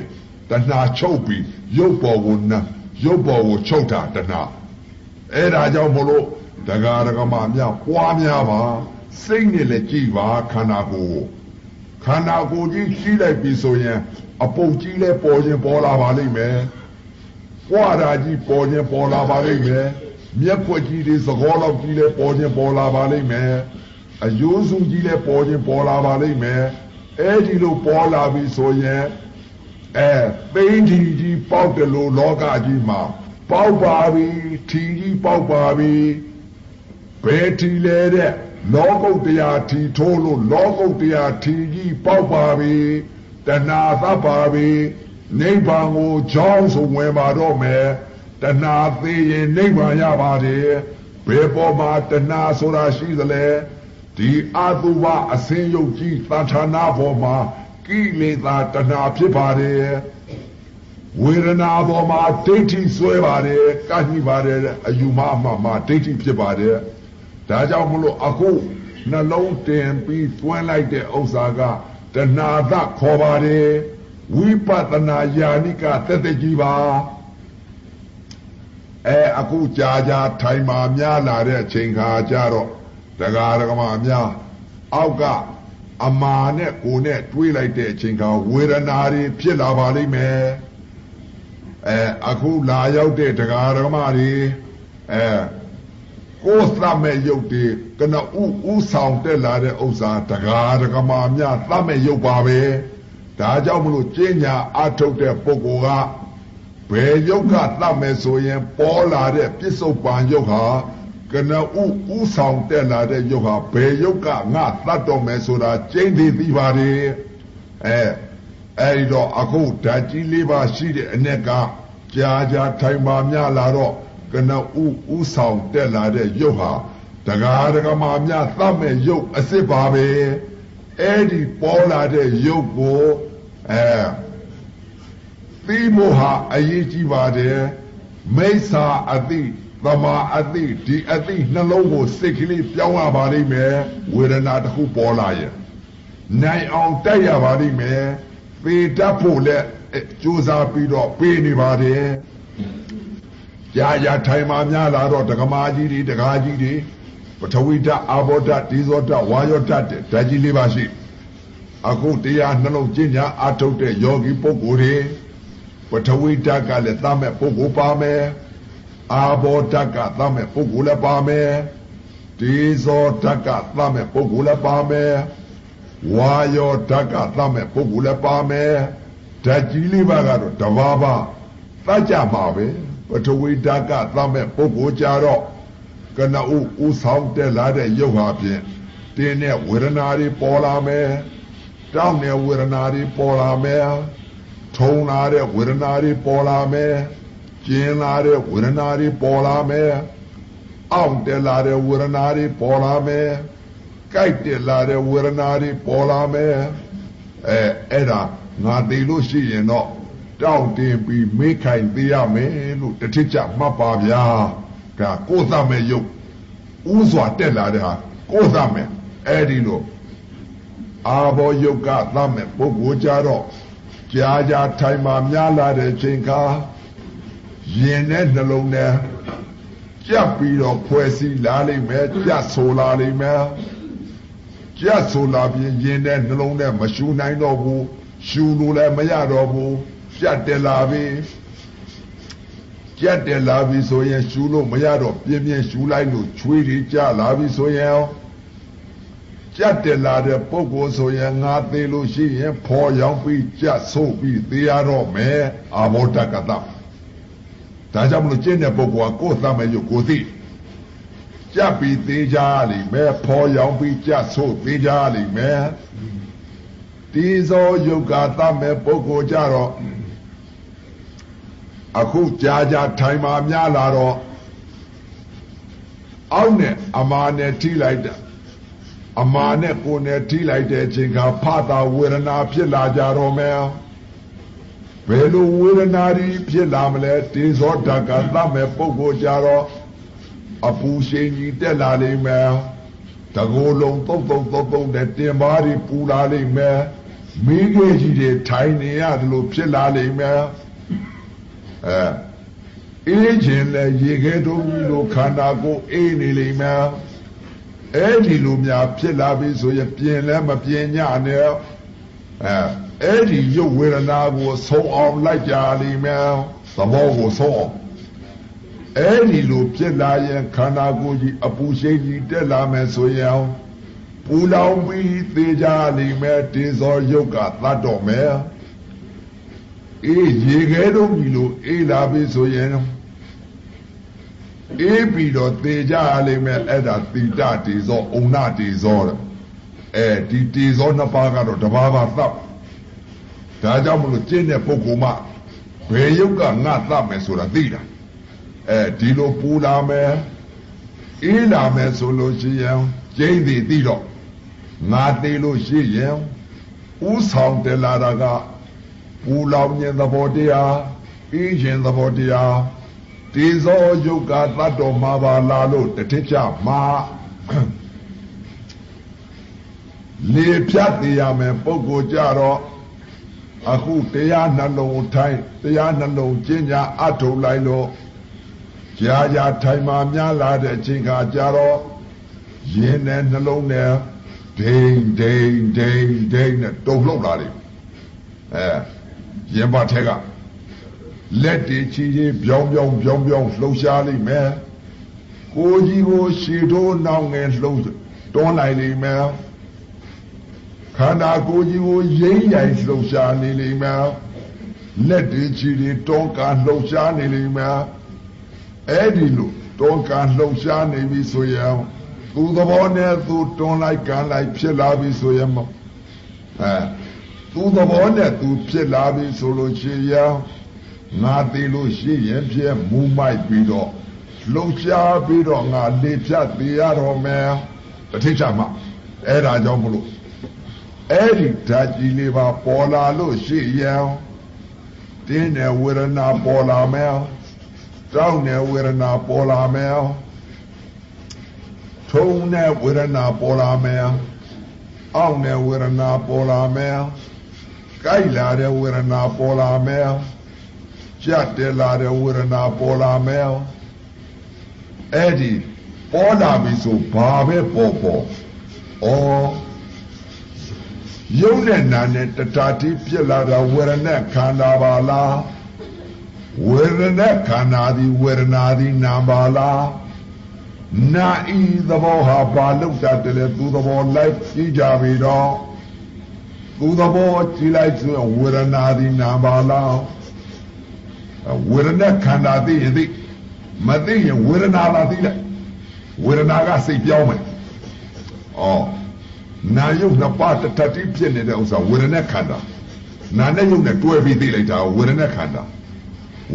တဏှာချုပ်ပြီးရုပ်ပေါ်ကိုနာရုပ်ပေါ်ကိုချုပ်တာတဏှာအဲ့ဒါကြောင့်မလို့ဒဂါရကမများပွားများပါစိတ်နဲ့လည်းကြည်ပါခန္ဓာကိုယ်ခန္ဓာကိုယ်ကြီးရှိလိုက်ပြီဆိုရင် အပုတ်ကြီးလည်းပေါ်ခြင်းပေါ်လာပါလိမ့်မယ်။ပွားတာကြီးပေါ်ခြင်းပေါ်လာပါလိမ့်မယ်။ မျက်ခွက်ကြီးတွေသကောလောက်ကြီးလည်းပေါ်ခြင်းပေါ်လာပါလိမ့်မယ်။အယိုးစုကြီးလည်းပေါ်ခြင်းပေါ်လာပါလိမ့်မယ်။အဲဒီလိုပေါ်လာပြီဆိုရင်အဲသိန်းကြီးကြီးပေါက်တယ်လို့လောကကြီးမှာပေါက်ပါပြီထီကြီးပေါက်ပါပြီဘယ်ထီလဲတဲ့လောကုတ်တရားထီထိုးလို့လောကုတ်တရားထီကြီးပေါက်ပါပြီတဏှာသပ်ပါပြီနိဗ္ဗာန်ကိုကြောင်းဆိုဝင်ပါတော့မယ် တဏှာသေးရင်နိဗ္ဗာန်ရပါတယ်ဘယ်ပေါ်မှာတဏှာဆိုတာရှိသလဲဒီအတုဝအစင်းယုတ်ကြီးသံဌာနာပေါ်မှာကိလေသာတဏှာဖြစ်ပါတယ်ဝေဒနာပေါ်မှာဒိဋ္ဌိဆွဲပါတယ်ကညှိပါတယ်အယူမအမှမှဒိဋ္ဌိဖြစ်ပါတယ်ဒါကြောင့်မလို့အခုနှလုံးတင်ပြီးသွင်းလိုက်တဲ့ဥစ္စာကတဏှာသခေါ်ပါတယ်ဝိပဿနာယာနိကသက်သက်ကြီးပါ အဲအခုကြာကြာထိုင်မာများလာတဲ့အချိန်ခါကျတော့တရားဓမ္မများအောက်ကအမာနဲ့ကိုနဲ့တွေးလိုက်တဲ့အချိန်ခါဝေဒနာတွေဖြစ်လာပါလိမ့်မယ်အဲအခုလာရောက်တဲ့တရားဓမ္မတွေအဲကိုယ်သမဲ့ရုပ်တွေကနဥဥဆောင်တက်လာတဲ့ဥစ္စာတကားတကမာများသမဲ့ရုပ်ပါပဲဒါကြောင့်မလို့ကျင့်ညာအထုတ်တဲ့ပုဂ္ဂိုလ်က ဘယ်ရုပ်ကသမဲ့ဆိုရင် ပေါ်လာတဲ့ပြစ္ဆုတ်ပန်ရုပ်ဟာကနဥဥဆောင်တက်လာတဲ့ရုပ်ဟာဘယ်ရုပ်ကငါသတ်တော်မယ်ဆိုတာကျင့်သိသိပါတယ်အဲအဲဒီတော့အခုဓာတ်ကြီးလေးပါရှိတဲ့အ ਨੇ ကကြာကြာထိုင်ပါများလာတော့ကနဥဥဆောင်တက်လာတဲ့ရုပ်ဟာတကားတကမာများသတ်မဲ့ရုပ်အစ်စ်ပါပဲအဲ့ဒီပေါ်လာတဲ့ရုပ်ကိုအဲ သီမိုဟာအရေးကြီးပါတယ်မိစ္ဆာအတိသမာအတိဒီအတိနှလုံးကိုစိတ်ကလေးပြောင်းရပါလိမ့်မယ်ဝေဒနာတစ်ခုပေါ်လာရင်နိုင်အောင်တိုက်ရပါလိမ့်မယ်ပေတတ်ဖို့လည်းကြိုးစားပြီးတော့ပေးနေပါတယ်ကြာကြာထိုင်မှများလာတော့ဒကမာကြီးတွေဒကာကြီးတွေပထဝီဓာတ်အာဘောဓာတ်ဒီဇောဓာတ်ဝါယောဓာတ်ဓာတ်ကြီးလေးပါရှိအခုတရားနှလုံးကျင့်ကြအထုတ်တဲ့ယောဂီပုဂ္ဂိုလ်တွေ ပထဝီဓာတ်ကလည်းသတ်မဲ့ပုဂ္ဂိုလ်ပါမယ်အာဘောဓာတ်ကသတ်မဲ့ပုဂ္ဂိုလ်လည်းပါမယ်ဒီဇောဓာတ်ကသတ်မဲ့ပုဂ္ဂိုလ်လည်းပါမယ်ဝါယောဓာတ်ကသတ်မဲ့ပုဂ္ဂိုလ်လည်းပါမယ်ဓာတ်ကြီးလေးပါကတော့တဘာဘာသတ်ကြမှာပဲပထဝီဓာတ်ကသတ်မဲ့ပုဂ္ဂိုလ်ကြတော့ကနအုဥဆောင်တက်လာတဲ့ရုပ်ဟာဖြင့်တင်းတဲ့ဝေဒနာတွေပေါ်လာမယ်တောင်းတဲ့ဝေဒနာတွေပေါ်လာမယ် ထုံလာတဲ့ဝေဒနာတွေပေါ်လာမယ်ကျင်းလာတဲ့ဝေဒနာတွေပေါ်လာမယ်အောင့်တက်လာတဲ့ဝေဒနာတွေပေါ်လာမယ်ကြိုက်တက်လာတဲ့ဝေဒနာတွေပေါ်လာမယ်အဲအဲ့ဒါငါသိလို့ရှိရင်တော့တောင့်တင်ပြီးမေးခိုင်သေးရမယ်လို့တထစ်ချမှတ်ပါဗျာဒါကိုယ်သမဲ့ယုတ်ဥစွာတက်လာတဲ့ဟာကိုယ်သမဲ့အဲ့ဒီလိုအာဘောယုတ်ကသမဲ့ပုဂ္ဂိုလ်ကြတော့ ကြာကြာထိုင်မှများလာတဲ့ချိန်ခါရင်နဲ့နှလုံးနဲ့ကြက်ပြီးတော့ဖွဲ့စည်းလာလိမ့်မယ်ကြက်ဆိုလာလိမ့်မယ်ကြက်ဆိုလာပြီးရင်နဲ့နှလုံးနဲ့မရှူနိုင်တော့ဘူးရှူလို့လည်းမရတော့ဘူးကြက်တယ်လာပြီကြက်တယ်လာပြီဆိုရင်ရှူလို့မရတော့ပြင်းပြင်းရှူလိုက်လို့ချွေးတွေကျလာပြီဆိုရင် ကြက်တယ်လာတဲ့ပုဂ္ဂိုလ်ဆိုရင်ငါသေးလို့ရှိရင်ဖော်ရောက်ပြီးကြက်ဆိုးပြီးသေးရတော့မယ်အာဘောတကတဒါကြောင့်မလို့ကျင့်တဲ့ပုဂ္ဂိုလ်ကကိုယ်သမဲ့ရုပ်ကိုသိကြက်ပြီးသေးကြလိမ့်မယ်ဖော်ရောက်ပြီးကြက်ဆိုးသေးကြလိမ့်မယ်ဒီဇောယုတ်ကသမဲ့ပုဂ္ဂိုလ်ကြတော့အခုကြာကြာထိုင်မှများလာတော့အောက်နဲ့အမာနဲ့ထိလိုက်တာ အမာနဲ့ကိုယ်နဲ့ထိလိုက်တဲ့အချိန်ကဖတာဝေဒနာဖြစ်လာကြတော့မယ်ဘယ်လိုဝေဒနာတွေဖြစ်လာမလဲတေဇောဓာကသမဲ့ပုဂ္ဂိုလ်ကြတော့အပူရှင်ကြီးတက်လာလိမ့်မယ်တကိုယ်လုံးတုတ်တုတ်တုတ်တုတ်နဲ့တင်ပါးတွေပူလာလိမ့်မယ်မိခဲ့ကြီးတွေထိုင်နေရတယ်လို့ဖြစ်လာလိမ့်မယ်အဲအေးခြင်းလဲရေခဲတုံးကြီးလိုခန္ဓာကိုယ်အေးနေလိမ့်မယ် အဲ့ဒီလိုများဖြစ်လာပြီဆိုရင်ပြင်လဲမပြင်ညနဲ့အဲအဲ့ဒီရုပ်ဝေဒနာကိုဆုံးအောင်လိုက်ကြလိမ့်မယ်သဘောကိုဆုံးအောင်အဲ့ဒီလိုဖြစ်လာရင်ခန္ဓာကိုယ်ကြီးအပူရှိန်ကြီးတက်လာမယ်ဆိုရင်ပူလောင်ပြီးသေကြလိမ့်မယ်တေဇောရုပ်ကသတ်တော်မယ်အေးရေခဲတော့ပြီလို့အေးလာပြီဆိုရင် အေးပြီးတော့သေကြရလိမ့်မယ်အဲ့ဒါတိတတေဇောအုံနာတေဇောတဲ့အဲဒီတေဇောနှစ်ပါးကတော့တပါးပါသတ်ဒါကြောင့်မလို့ကျင့်တဲ့ပုဂ္ဂိုလ်မှဘယ်ယုတ်ကငါသတ်မယ်ဆိုတာသိတာအဲဒီလိုပူလာမယ်အေးလာမယ်ဆိုလို့ရှိရင်ကျိန်းသည်သိတော့ငါသေးလို့ရှိရင်ဥဆောင်တယ်လာတာကပူလောင်ခြင်းသဘောတရားအေးခြင်းသဘောတရား ဒီဇောယုတ်ကတတ်တော်မှာပါလာလို့တတိချမှာလေဖြတ်သေးရမယ်ပုဂ္ဂိုလ်ကြတော့အခုတရားနှလုံးထိုင်တရားနှလုံးကျင့်ကြအထုတ်လိုက်လို့ကြာကြာထိုင်မှများလာတဲ့အချိန်ခါကြတော့ရင်းနဲ့နှလုံးနဲ့ဒိန်ဒိန်ဒိန်ဒိန်နဲ့တုံလှုပ်လာတယ်အဲရင်ပါထဲက လက်တွေချီချီပြောင်းပြောင်းပြောင်းပြောင်းလှုပ်ရှားလိမ့်မယ်ကိုကြီးကိုရှည်ထိုးနှောင်းငယ်လှုပ်တွန်းလိုက်လိမ့်မယ်ခန္ဓာကိုယ်ကြီးကိုရိမ့်ရိုင်လှုပ်ရှားနေလိမ့်မယ်လက်တွေချီတွေတွန်းကာလှုပ်ရှားနေလိမ့်မယ်အဲ့ဒီလိုတွန်းကာလှုပ်ရှားနေပြီဆိုရင်သူသဘောနဲ့သူတွန်းလိုက်ကန်လိုက်ဖြစ်လာပြီဆိုရင်မအဲသူသဘောနဲ့သူဖြစ်လာပြီဆိုလို့ရှိရင် ငါသေးလို့ရှိရင်ပြဲမူမိုက်ပြီးတော့လှုပ်ရှားပြီးတော့ငါလေဖြတ်သေးရတော့မယ်တထိတ်ချမှာအဲ့ဒါကြောင့်မလို့အဲ့ဒီဓာတ်ကြီးလေးပါပေါ်လာလို့ရှိရင်တင်းတဲ့ဝေဒနာပေါ်လာမယ်တောင်းတဲ့ဝေဒနာပေါ်လာမယ်ထုံတဲ့ဝေဒနာပေါ်လာမယ်အောင့်တဲ့ဝေဒနာပေါ်လာမယ်ကြိုက်လာတဲ့ဝေဒနာပေါ်လာမယ် ကြက်တယ်လာတဲ့ဝေဒနာပေါ်လာမယ်အဲ့ဒီပေါ်လာပြီဆိုဘာပဲပေါ်ပေါ်ဩယုံနဲ့နာနဲ့တတာတိပြစ်လာတာဝေဒနာခန္ဓာပါလားဝေဒနာခန္ဓာသည်ဝေဒနာသည်နာပါလားနာဤသဘောဟာဘာလို့တတ်တယ်သူသဘောလိုက်ကြည့်ကြပြီတော့သူသဘောကြည့်လိုက်ဆိုဝေဒနာသည်နာပါလား ဝေဒနာခန္ဓာသိရင်သိမသိရင်ဝေဒနာလာသိလိုက်ဝေဒနာကစိတ်ပြောင်းမယ်ဩနာယုတ်နှစ်ပါးတထတိဖြစ်နေတဲ့ဥစ္စာဝေဒနာခန္ဓာနာနဲ့ယုတ်နဲ့တွဲပြီးသိလိုက်တာဝေဒနာခန္ဓာ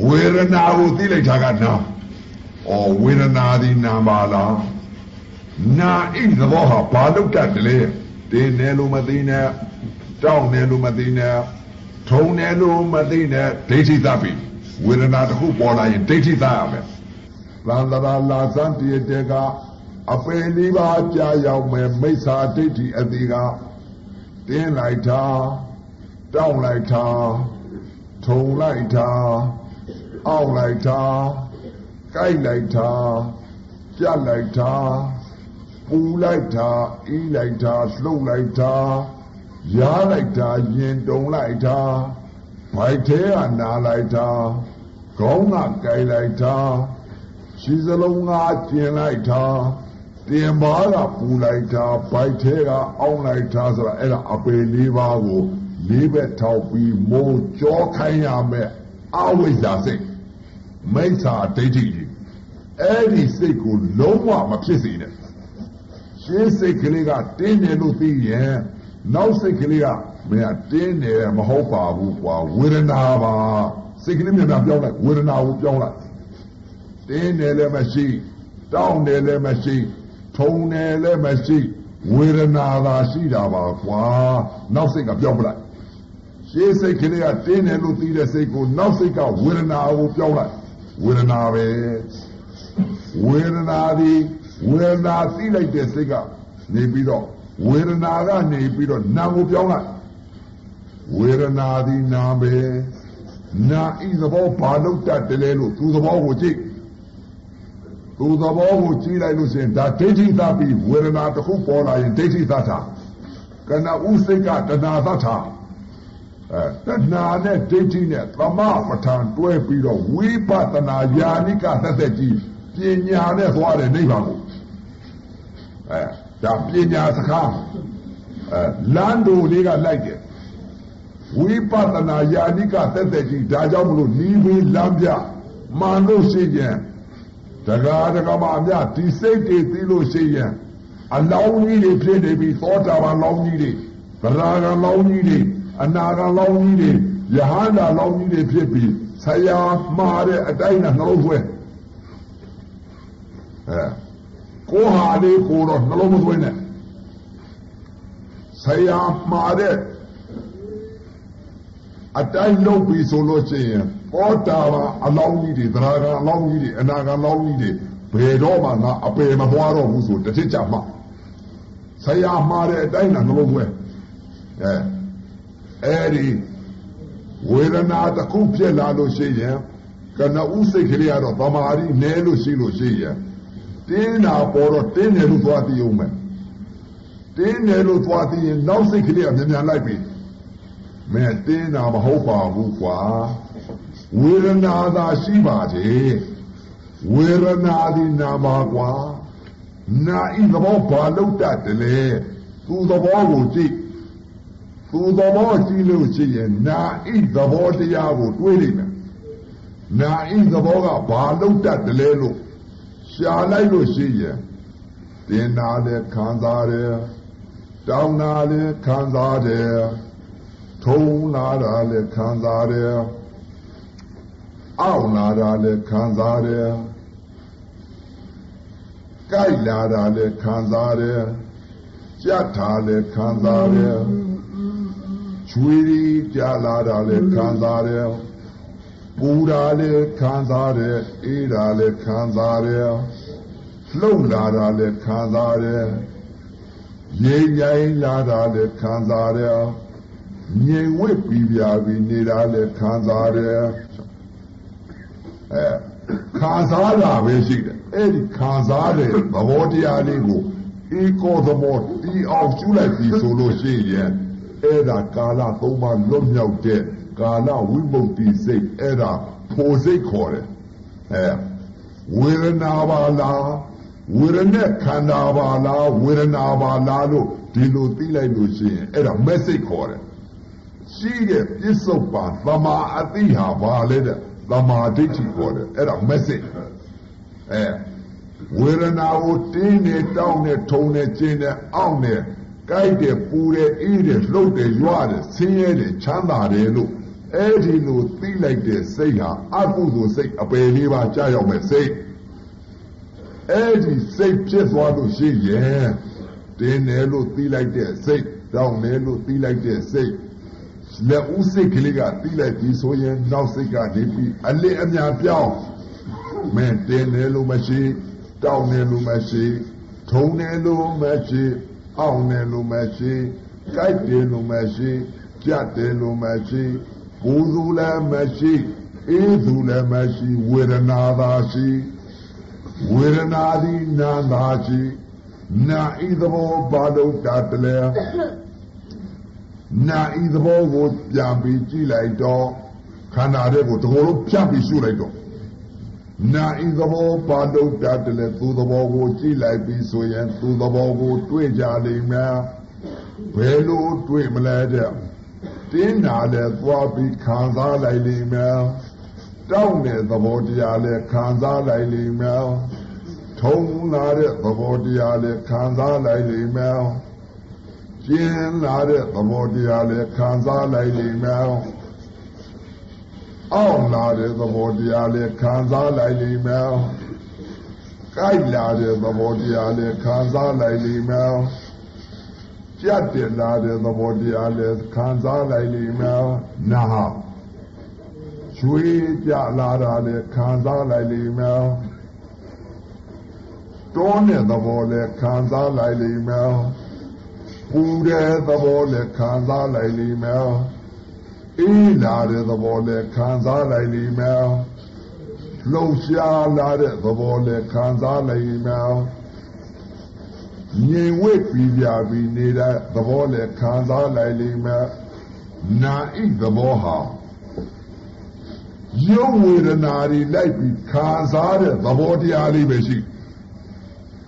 ဝေဒနာကိုသိလိုက်တာကနာဩဝေဒနာသည်နာပါလားနာဣသဘောဟာဘာလို့တတ်တယ်လဲတင်းတယ်လို့မသိနဲ့တောင်းတယ်လို့မသိနဲ့ထုံတယ်လို့မသိနဲ့ဒိဋ္ဌိသပြီ ဝေဒနာတစ်ခုပေါ်လာရင်ဒိဋ္ဌိသရမယ်သံသရာလာစံတည်းတဲ့ကအပေလေးပါးကြာရောက်မယ်မိစ္ဆာဒိဋ္ဌိအတိကတင်းလိုက်တာတောင်းလိုက်တာထုံလိုက်တာအောက်လိုက်တာကြိုက်လိုက်တာပြတ်လိုက်တာပူလိုက်တာအီးလိုက်တာလှုပ်လိုက်တာရားလိုက်တာရင်တုံလိုက်တာ ဘိုက်သေးကနာလိုက်တာခေါင်းကကြိုက်လိုက်တာခြေစလုံးကကျင်လိုက်တာတင်ပါကပူလိုက်တာဘိုက်သေးကအောင်းလိုက်တာဆိုတာအဲ့ဒါအပေလေးပါးကိုလေးဘက်ထောက်ပြီးမိုးကြောခိုင်းရမယ်အဝိဇ္ဇာစိတ်မိစ္ဆာဒိဋ္ဌိကြီးအဲ့ဒီစိတ်ကိုလုံးဝမဖြစ်စေနဲ့ရှင်းစိတ်ကလေးကတင်းတယ်လို့သိရင်နောက်စိတ်ကလေးက မင်းကတင်းတယ်မဟုတ်ပါဘူးကွာဝေဒနာပါစိတ်ကလေးမြန်မြန်ပြောင်းလိုက်ဝေဒနာကိုပြောင်းလိုက်တင်းတယ်လည်းမရှိတောင်းတယ်လည်းမရှိထုံတယ်လည်းမရှိဝေဒနာသာရှိတာပါကွာနောက်စိတ်ကပြောင်းပလိုက်ရှေးစိတ်ကလေးကတင်းတယ်လို့သိတဲ့စိတ်ကိုနောက်စိတ်ကဝေဒနာကိုပြောင်းလိုက်ဝေဒနာပဲဝေဒနာဒီဝေဒနာသိလိုက်တဲ့စိတ်ကနေပြီးတော့ဝေဒနာကနေပြီးတော့နာကိုပြောင်းလိုက် ဝေဒနာဒီနာပဲနာဤသဘောဘာလို့တတ်တယ်လဲလို့သူသဘောကိုကြည့်သူသဘောကိုကြည့်လိုက်လို့ရှိရင်ဒါဒိဋ္ဌိသပြီးဝေဒနာတစ်ခုပေါ်လာရင်ဒိဋ္ဌိသတာကနဥစိတ်ကတဏှာသတာအဲတဏှာနဲ့ဒိဋ္ဌိနဲ့သမပဋ္ဌာန်တွဲပြီးတော့ဝိပဿနာယာနိကသက်သက်ကြီးပညာနဲ့သွားတယ်နိဗ္ဗာန်ကိုအဲဒါပညာစကားအဲလမ်းတို့လေးကလိုက်တယ် ဝိပဿနာယာနိကသက်သက်ကြီးဒါကြောင့်မလို့နီးပြီးလမ်းပြမှန်လို့ရှိရင်တရားတကမာအမြဒီစိတ်တွေသိလို့ရှိရင်အလောင်းကြီးတွေဖြစ်နေပြီသောတာပန်လောင်းကြီးတွေဗရာဂံလောင်းကြီးတွေအနာဂံလောင်းကြီးတွေယဟန္တာလောင်းကြီးတွေဖြစ်ပြီးဆရာမှားတဲ့အတိုင်းနဲ့နှလုံးသွဲအဲကိုဟာလေးကိုတော့နှလုံးမသွင်းနဲ့ဆရာမှားတဲ့ အတိုင်းလုပ်ပြီးဆိုလို့ရှိရင်သောတာပန်အလောင်းကြီးတွေသရဂံအလောင်းကြီးတွေအနာဂံအလောင်းကြီးတွေဘယ်တော့မှငါအပေမသွားတော့ဘူးဆိုတစ်ထစ်ကြမှဆရာမှားတဲ့အတိုင်းနဲ့နှလုံးသွဲအဲအဲ့ဒီဝေဒနာတစ်ခုဖြစ်လာလို့ရှိရင်ကနဦးစိတ်ကလေးကတော့ဗမာရီနဲလို့ရှိလို့ရှိရင်တင်းနာပေါ်တော့တင်းတယ်လို့သွားသိအောင်မယ်တင်းတယ်လို့သွားသိရင်နောက်စိတ်ကလေးကမြန်မြန်လိုက်ပြီ မဲတင်းနာမဟုတ်ပါဘူးကွာဝေဒနာသာရှိပါသေးဝေဒနာဒီနာပါကွာနာဤသဘောဘာလို့တတ်တယ်လဲသူသဘောကိုကြည့်သူသဘောကြည့်လို့ရှိရင်နာဤသဘောတရားကိုတွေးလိမ့်မယ်နာဤသဘောကဘာလို့တတ်တယ်လဲလို့ရှာလိုက်လို့ရှိရင်တင်နာလည်းခံစားတယ်တောင်းနာလည်းခံစားတယ် ထုံလာတာလည်းခံစားတယ်အောက်လာတာလည်းခံစားတယ်ကြိုက်လာတာလည်းခံစားတယ်ကြက်တာလည်းခံစားတယ်ချွေရီကြလာတာလည်းခံစားတယ်ပူတာလည်းခံစားတယ်အေးတာလည်းခံစားတယ်လှုပ်လာတာလည်းခံစားတယ်ရေရိုင်းလာတာလည်းခံစားတယ် ငြိမ်ဝစ်ပြီးပြပြီးနေတာလည်းခံစားတယ်အဲခံစားတာပဲရှိတယ်အဲ့ဒီခံစားတဲ့သဘောတရားလေးကိုဧကောသမောတီအောင်ကျူးလိုက်ပြီဆိုလို့ရှိရင်အဲ့ဒါကာလသုံးပါလွတ်မြောက်တဲ့ကာလဝိမု ക്തി စိတ်အဲ့ဒါဖို့စိတ်ခေါ်တယ်အဲဝေဒနာပါလားဝေဒနဲ့ခန္ဓာပါလားဝေဒနာပါလားလို့ဒီလိုသိလိုက်လို့ရှိရင်အဲ့ဒါ message ခေါ်တယ် ရှိတဲ့ပြစ္ဆုတ်ပါသမာအတိဟာဘာလဲတဲ့သမာဓိဋ္ဌိခေါ်တယ်အဲ့ဒါ message အဲဝေဒနာကိုတင်းနေတောင်းနေထုံနေကျင်းနေအောင့်နေကြိုက်တယ်ပူတယ်အေးတယ်လှုပ်တယ်ရွတယ်ဆင်းရဲတယ်ချမ်းသာတယ်လို့အဲ့ဒီလိုသိလိုက်တဲ့စိတ်ဟာအကုသိုလ်စိတ်အပယ်လေးပါကြာရောက်မဲ့စိတ်အဲ့ဒီစိတ်ဖြစ်သွားလို့ရှိရင်တင်းတယ်လို့သိလိုက်တဲ့စိတ်တောင်းတယ်လို့သိလိုက်တဲ့စိတ် လက်ဦးစိတ်ကလေးကသိလိုက်ပြီဆိုရင်နောက်စိတ်ကနေပြီးအလစ်အများပြောင်းမင်းတင်းတယ်လို့မရှိတောင်းတယ်လို့မရှိထုံတယ်လို့မရှိအောင်တယ်လို့မရှိကြိုက်တယ်လို့မရှိကြက်တယ်လို့မရှိပူသူလည်းမရှိအေးသူလည်းမရှိဝေဒနာသာရှိဝေဒနာသည်နာသာရှိနာဤသဘောဘာလို့တတ်လဲ နာဤသဘောကိုပြန်ပြီးကြည့်လိုက်တော့ခန္ဓာတဲ့ကိုတကောလုံးဖြတ်ပြီးရှုလိုက်တော့နာဤသဘောပါတုတ်တတ်တယ်သူသဘောကိုကြည့်လိုက်ပြီးဆိုရင်သူသဘောကိုတွေ့ကြလိမ့်မယ်ဘယ်လိုတွေ့မလဲတဲ့တင်းနာလည်းသွားပြီးခံစားလိုက်လိမ့်မယ်တောင်းတဲ့သဘောတရားလည်းခံစားလိုက်လိမ့်မယ်ထုံလာတဲ့သဘောတရားလည်းခံစားလိုက်လိမ့်မယ် ကျင်းလာတဲ့သဘောတရားလည်းခံစားလိုက်လိမ့်မယ်အောင့်လာတဲ့သဘောတရားလည်းခံစားလိုက်လိမ့်မယ်။ကြိုက်လာတဲ့သဘောတရားလည်းခံစားလိုက်လိမ့်မယ်။ကြက်တင်လာတဲ့သဘောတရားလည်းခံစားလိုက်လိမ့်မယ်။နာချွေးကြလာတာလည်းခံစားလိုက်လိမ့်မယ်။တွန်းတဲ့သဘောလည်းခံစားလိုက်လိမ့်မယ်။ ပူတဲ့သဘောလည်းခံစားလိုက်လိမ့်မယ်။အေးလာတဲ့သဘောနဲ့ခံစားလိုက်လိမ့်မယ်လှုပ်ရှားလာတဲ့သဘောနဲ့ခံစားလိုက်လိမ့်မယ်ငြိမ်ဝိတ်ပြီးပြပြီးနေတဲ့သဘောနဲ့ခံစားလိုက်လိမ့်မယ်နာဣသဘောဟာယုံဝေဒနာတွေလိုက်ပြီးခံစားတဲ့သဘောတရားလေးပဲရှိ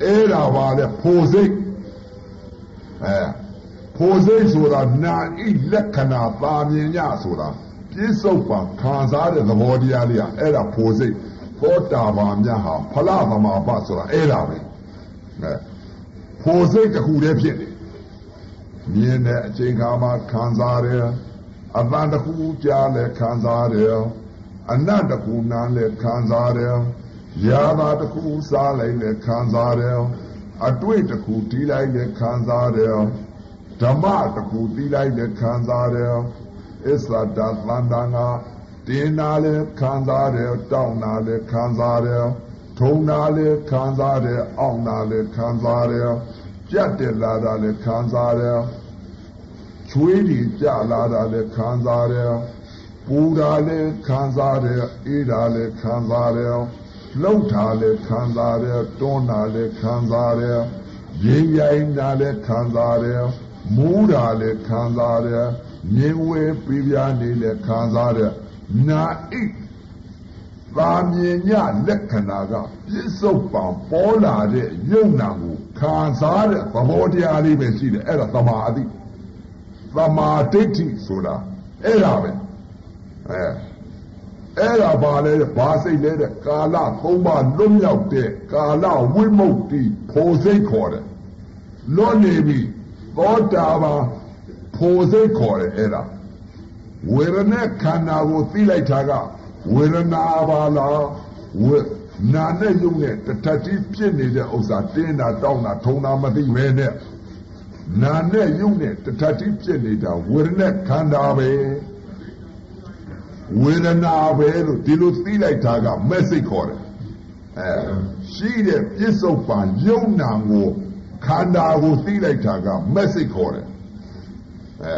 အဲ့ဒါပါလေဖို့စိတ် အဲဖို့စိတ်ဆိုတာနာဤလက္ခဏာပါမြင်ညဆိုတာပြစ္ဆုတ်ပံခံစားတဲ့သဘောတရားလေးอ่ะအဲ့ဒါဖို့စိတ်သောတာပန်မြတ်ဟာဖလားသမာပဆိုတာအဲ့ဒါပဲအဲဖို့စိတ်တစ်ခုတည်းဖြစ်နေမြင်တဲ့အချိန်ခါမှာခံစားတယ်အတန်တစ်ခုကြားလဲခံစားတယ်အနတ်တစ်ခုနားလဲခံစားတယ်ရာသာတစ်ခုစားလိုက်လဲခံစားတယ် အတွေ့တစ်ခုတီးလိုက်လဲခံစားတယ်ဓမ္မတကူသိလိုက်တဲ့ခံစားတယ်အစ္ဆဒသန္တာငါတင်းနာလေခံစားတယ်တောင်းနာလေခံစားတယ်ထုံနာလေခံစားတယ်အောင့်နာလေခံစားတယ်ကြက်တယ်လာတာလေခံစားတယ်ချွေးတွေကြလာတာလေခံစားတယ်ပူတာလေခံစားတယ်အေးတာလေခံစားတယ် လှုပ်တာလေခံစားတယ်တွန်းတာလေခံစားတယ်ရင်ရိုင်းတာလေခံစားတယ်မူးတာလည်းခံစားတယ်မြင်ဝဲပြပြနေလည်းခံစားတယ်နာဣသာမြင်ညလက္ခဏာကပြစ္ဆုတ်ပံပေါ်လာတဲ့ယုံနာကိုခံစားတဲ့သဘောတရားလေးပဲရှိတယ်အဲ့ဒါသမာအတိသမာဒိဋ္ဌိဆိုတာအဲ့ဒါပဲအဲ အဲ့ဒါဘာလဲဘာစိတ်လဲတဲ့ကာလသုံးပါလွတ်မြောက်တဲ့ကာလဝိမု ക്തി ဖို့စိတ်ခေါ်တယ်လွတ်နေပြီသောတာပန်ဖို့စိတ်ခေါ်တယ်အဲ့ဒါဝေဒနာခန္ဓာကိုသိလိုက်တာကဝေဒနာပါလားဝေနာနဲ့ယုံနဲ့တထတိဖြစ်နေတဲ့ဥစ္စာတင်းတာတောင်းတာထုံတာမသိပဲနဲ့နာနဲ့ယုံနဲ့တထတိဖြစ်နေတာဝေဒနာခန္ဓာပဲ ဝေဒနာပဲလို့ဒီလိုသိလိုက်တာက message ခေါ်တယ်အဲရှိတဲ့ပြစ္ဆုတ်ပံယုံနာကိုခန္ဓာကိုသိလိုက်တာကမက်စိတ်ခေါ်တယ်အဲ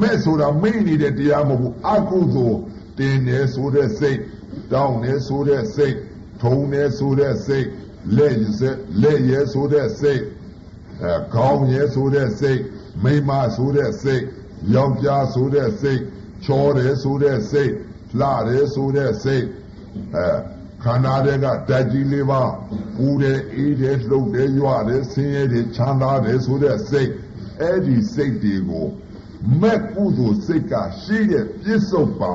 မက်ဆိုတာမိနေတဲ့တရားမဟုတ်ဘူးအကုသိုလ်တင်နေဆိုတဲ့စိတ်တောင်းနေဆိုတဲ့စိတ်ထုံနေဆိုတဲ့စိတ်လက်ရလက်ရဆိုတဲ့စိတ်အဲခေါင်းရဆိုတဲ့စိတ်မိမဆိုတဲ့စိတ်ယောက်ျားဆိုတဲ့စိတ် ချောတယ်ဆိုတဲ့စိတ်လှတယ်ဆိုတဲ့စိတ်အဲခန္ဓာတွေကဓာတ်ကြီးလေးပါပူတယ်အေးတယ်လှုပ်တယ်ရွတယ်ဆင်းရဲတယ်ချမ်းသာတယ်ဆိုတဲ့စိတ်အဲ့ဒီစိတ်တွေကိုမက်ကုသိုလ်စိတ်ကရှိတဲ့ပြစ္ဆုတ်ပါ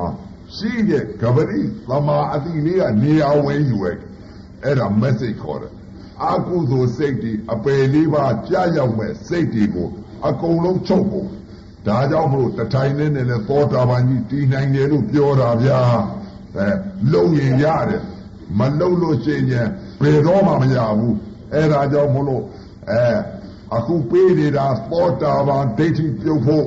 ရှိတဲ့ကပရိသမာအတိလေးကနေရာဝဲယူရဲ့အဲ့ဒါ message ခေါ်တယ်အကုသိုလ်စိတ်တွေအပယ်လေးပါကြာရောက်မဲ့စိတ်တွေကိုအကုန်လုံးချုပ်ဖို့ ဒါကြောင့်မလို့တထိုင်နဲ့နဲ့သောတာပန်ကြီးတည်နိုင်တယ်လို့ပြောတာဗျာအဲလုံရင်ရတယ်မလုံလို့ရှိရင်ဘယ်တော့မှမရဘူးအဲ့ဒါကြောင့်မလို့အဲအခုပေးနေတာသောတာပန်ဒိဋ္ဌိပြုတ်ဖို့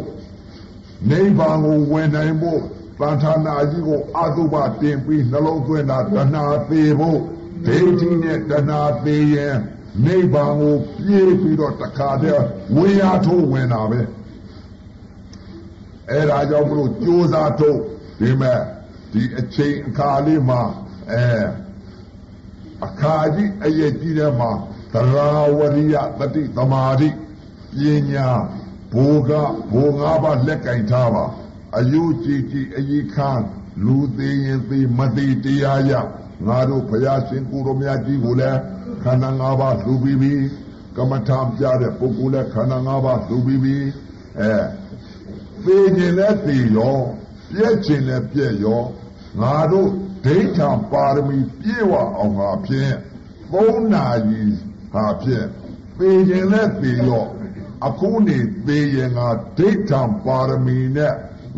နိဗ္ဗာန်ကိုဝင်နိုင်ဖို့တန်ထာနာကြီးကိုအတုပတင်ပြီးနှလုံးသွင်းတာတဏှာသေးဖို့ဒိဋ္ဌိနဲ့တဏှာသေးရင်နိဗ္ဗာန်ကိုပြေးပြီးတော့တခါတည်းဝေယထိုးဝင်တာပဲ အဲဒါကြောင့်မလို့ကြိုးစားထုတ်ဒီမဲ့ဒီအချိန်အခါလေးမှာအဲအခါကြီးအရေးကြီးတဲ့မှာသရာဝရိယတတိသမာဓိပညာဘူကဘူငါးပါးလက်ကင်ထားပါအယုကြည်ကြည်အ yi ခန်းလူသေးရင်သေးမသေးတရားရငါတို့ဘုရားရှင်ကိုရောမြတ်ကြီးကိုလည်းခန္ဓာ၅ပါးလူပြီးပြီကမ္မထာပြတဲ့ပုဂ္ဂိုလ်လည်းခန္ဓာ၅ပါးလူပြီးပြီအဲ သေခြင်းလည်းသေရောပြည့်ခြင်းလည်းပြည့်ရောငါတို့ဒိဋ္ဌံပါရမီပြည့်ဝအောင်ငါဖြင့်သုံးနာကြီးဟာဖြင့်သေခြင်းလည်းသေရောအခုနေသေရင်ငါဒိဋ္ဌံပါရမီနဲ့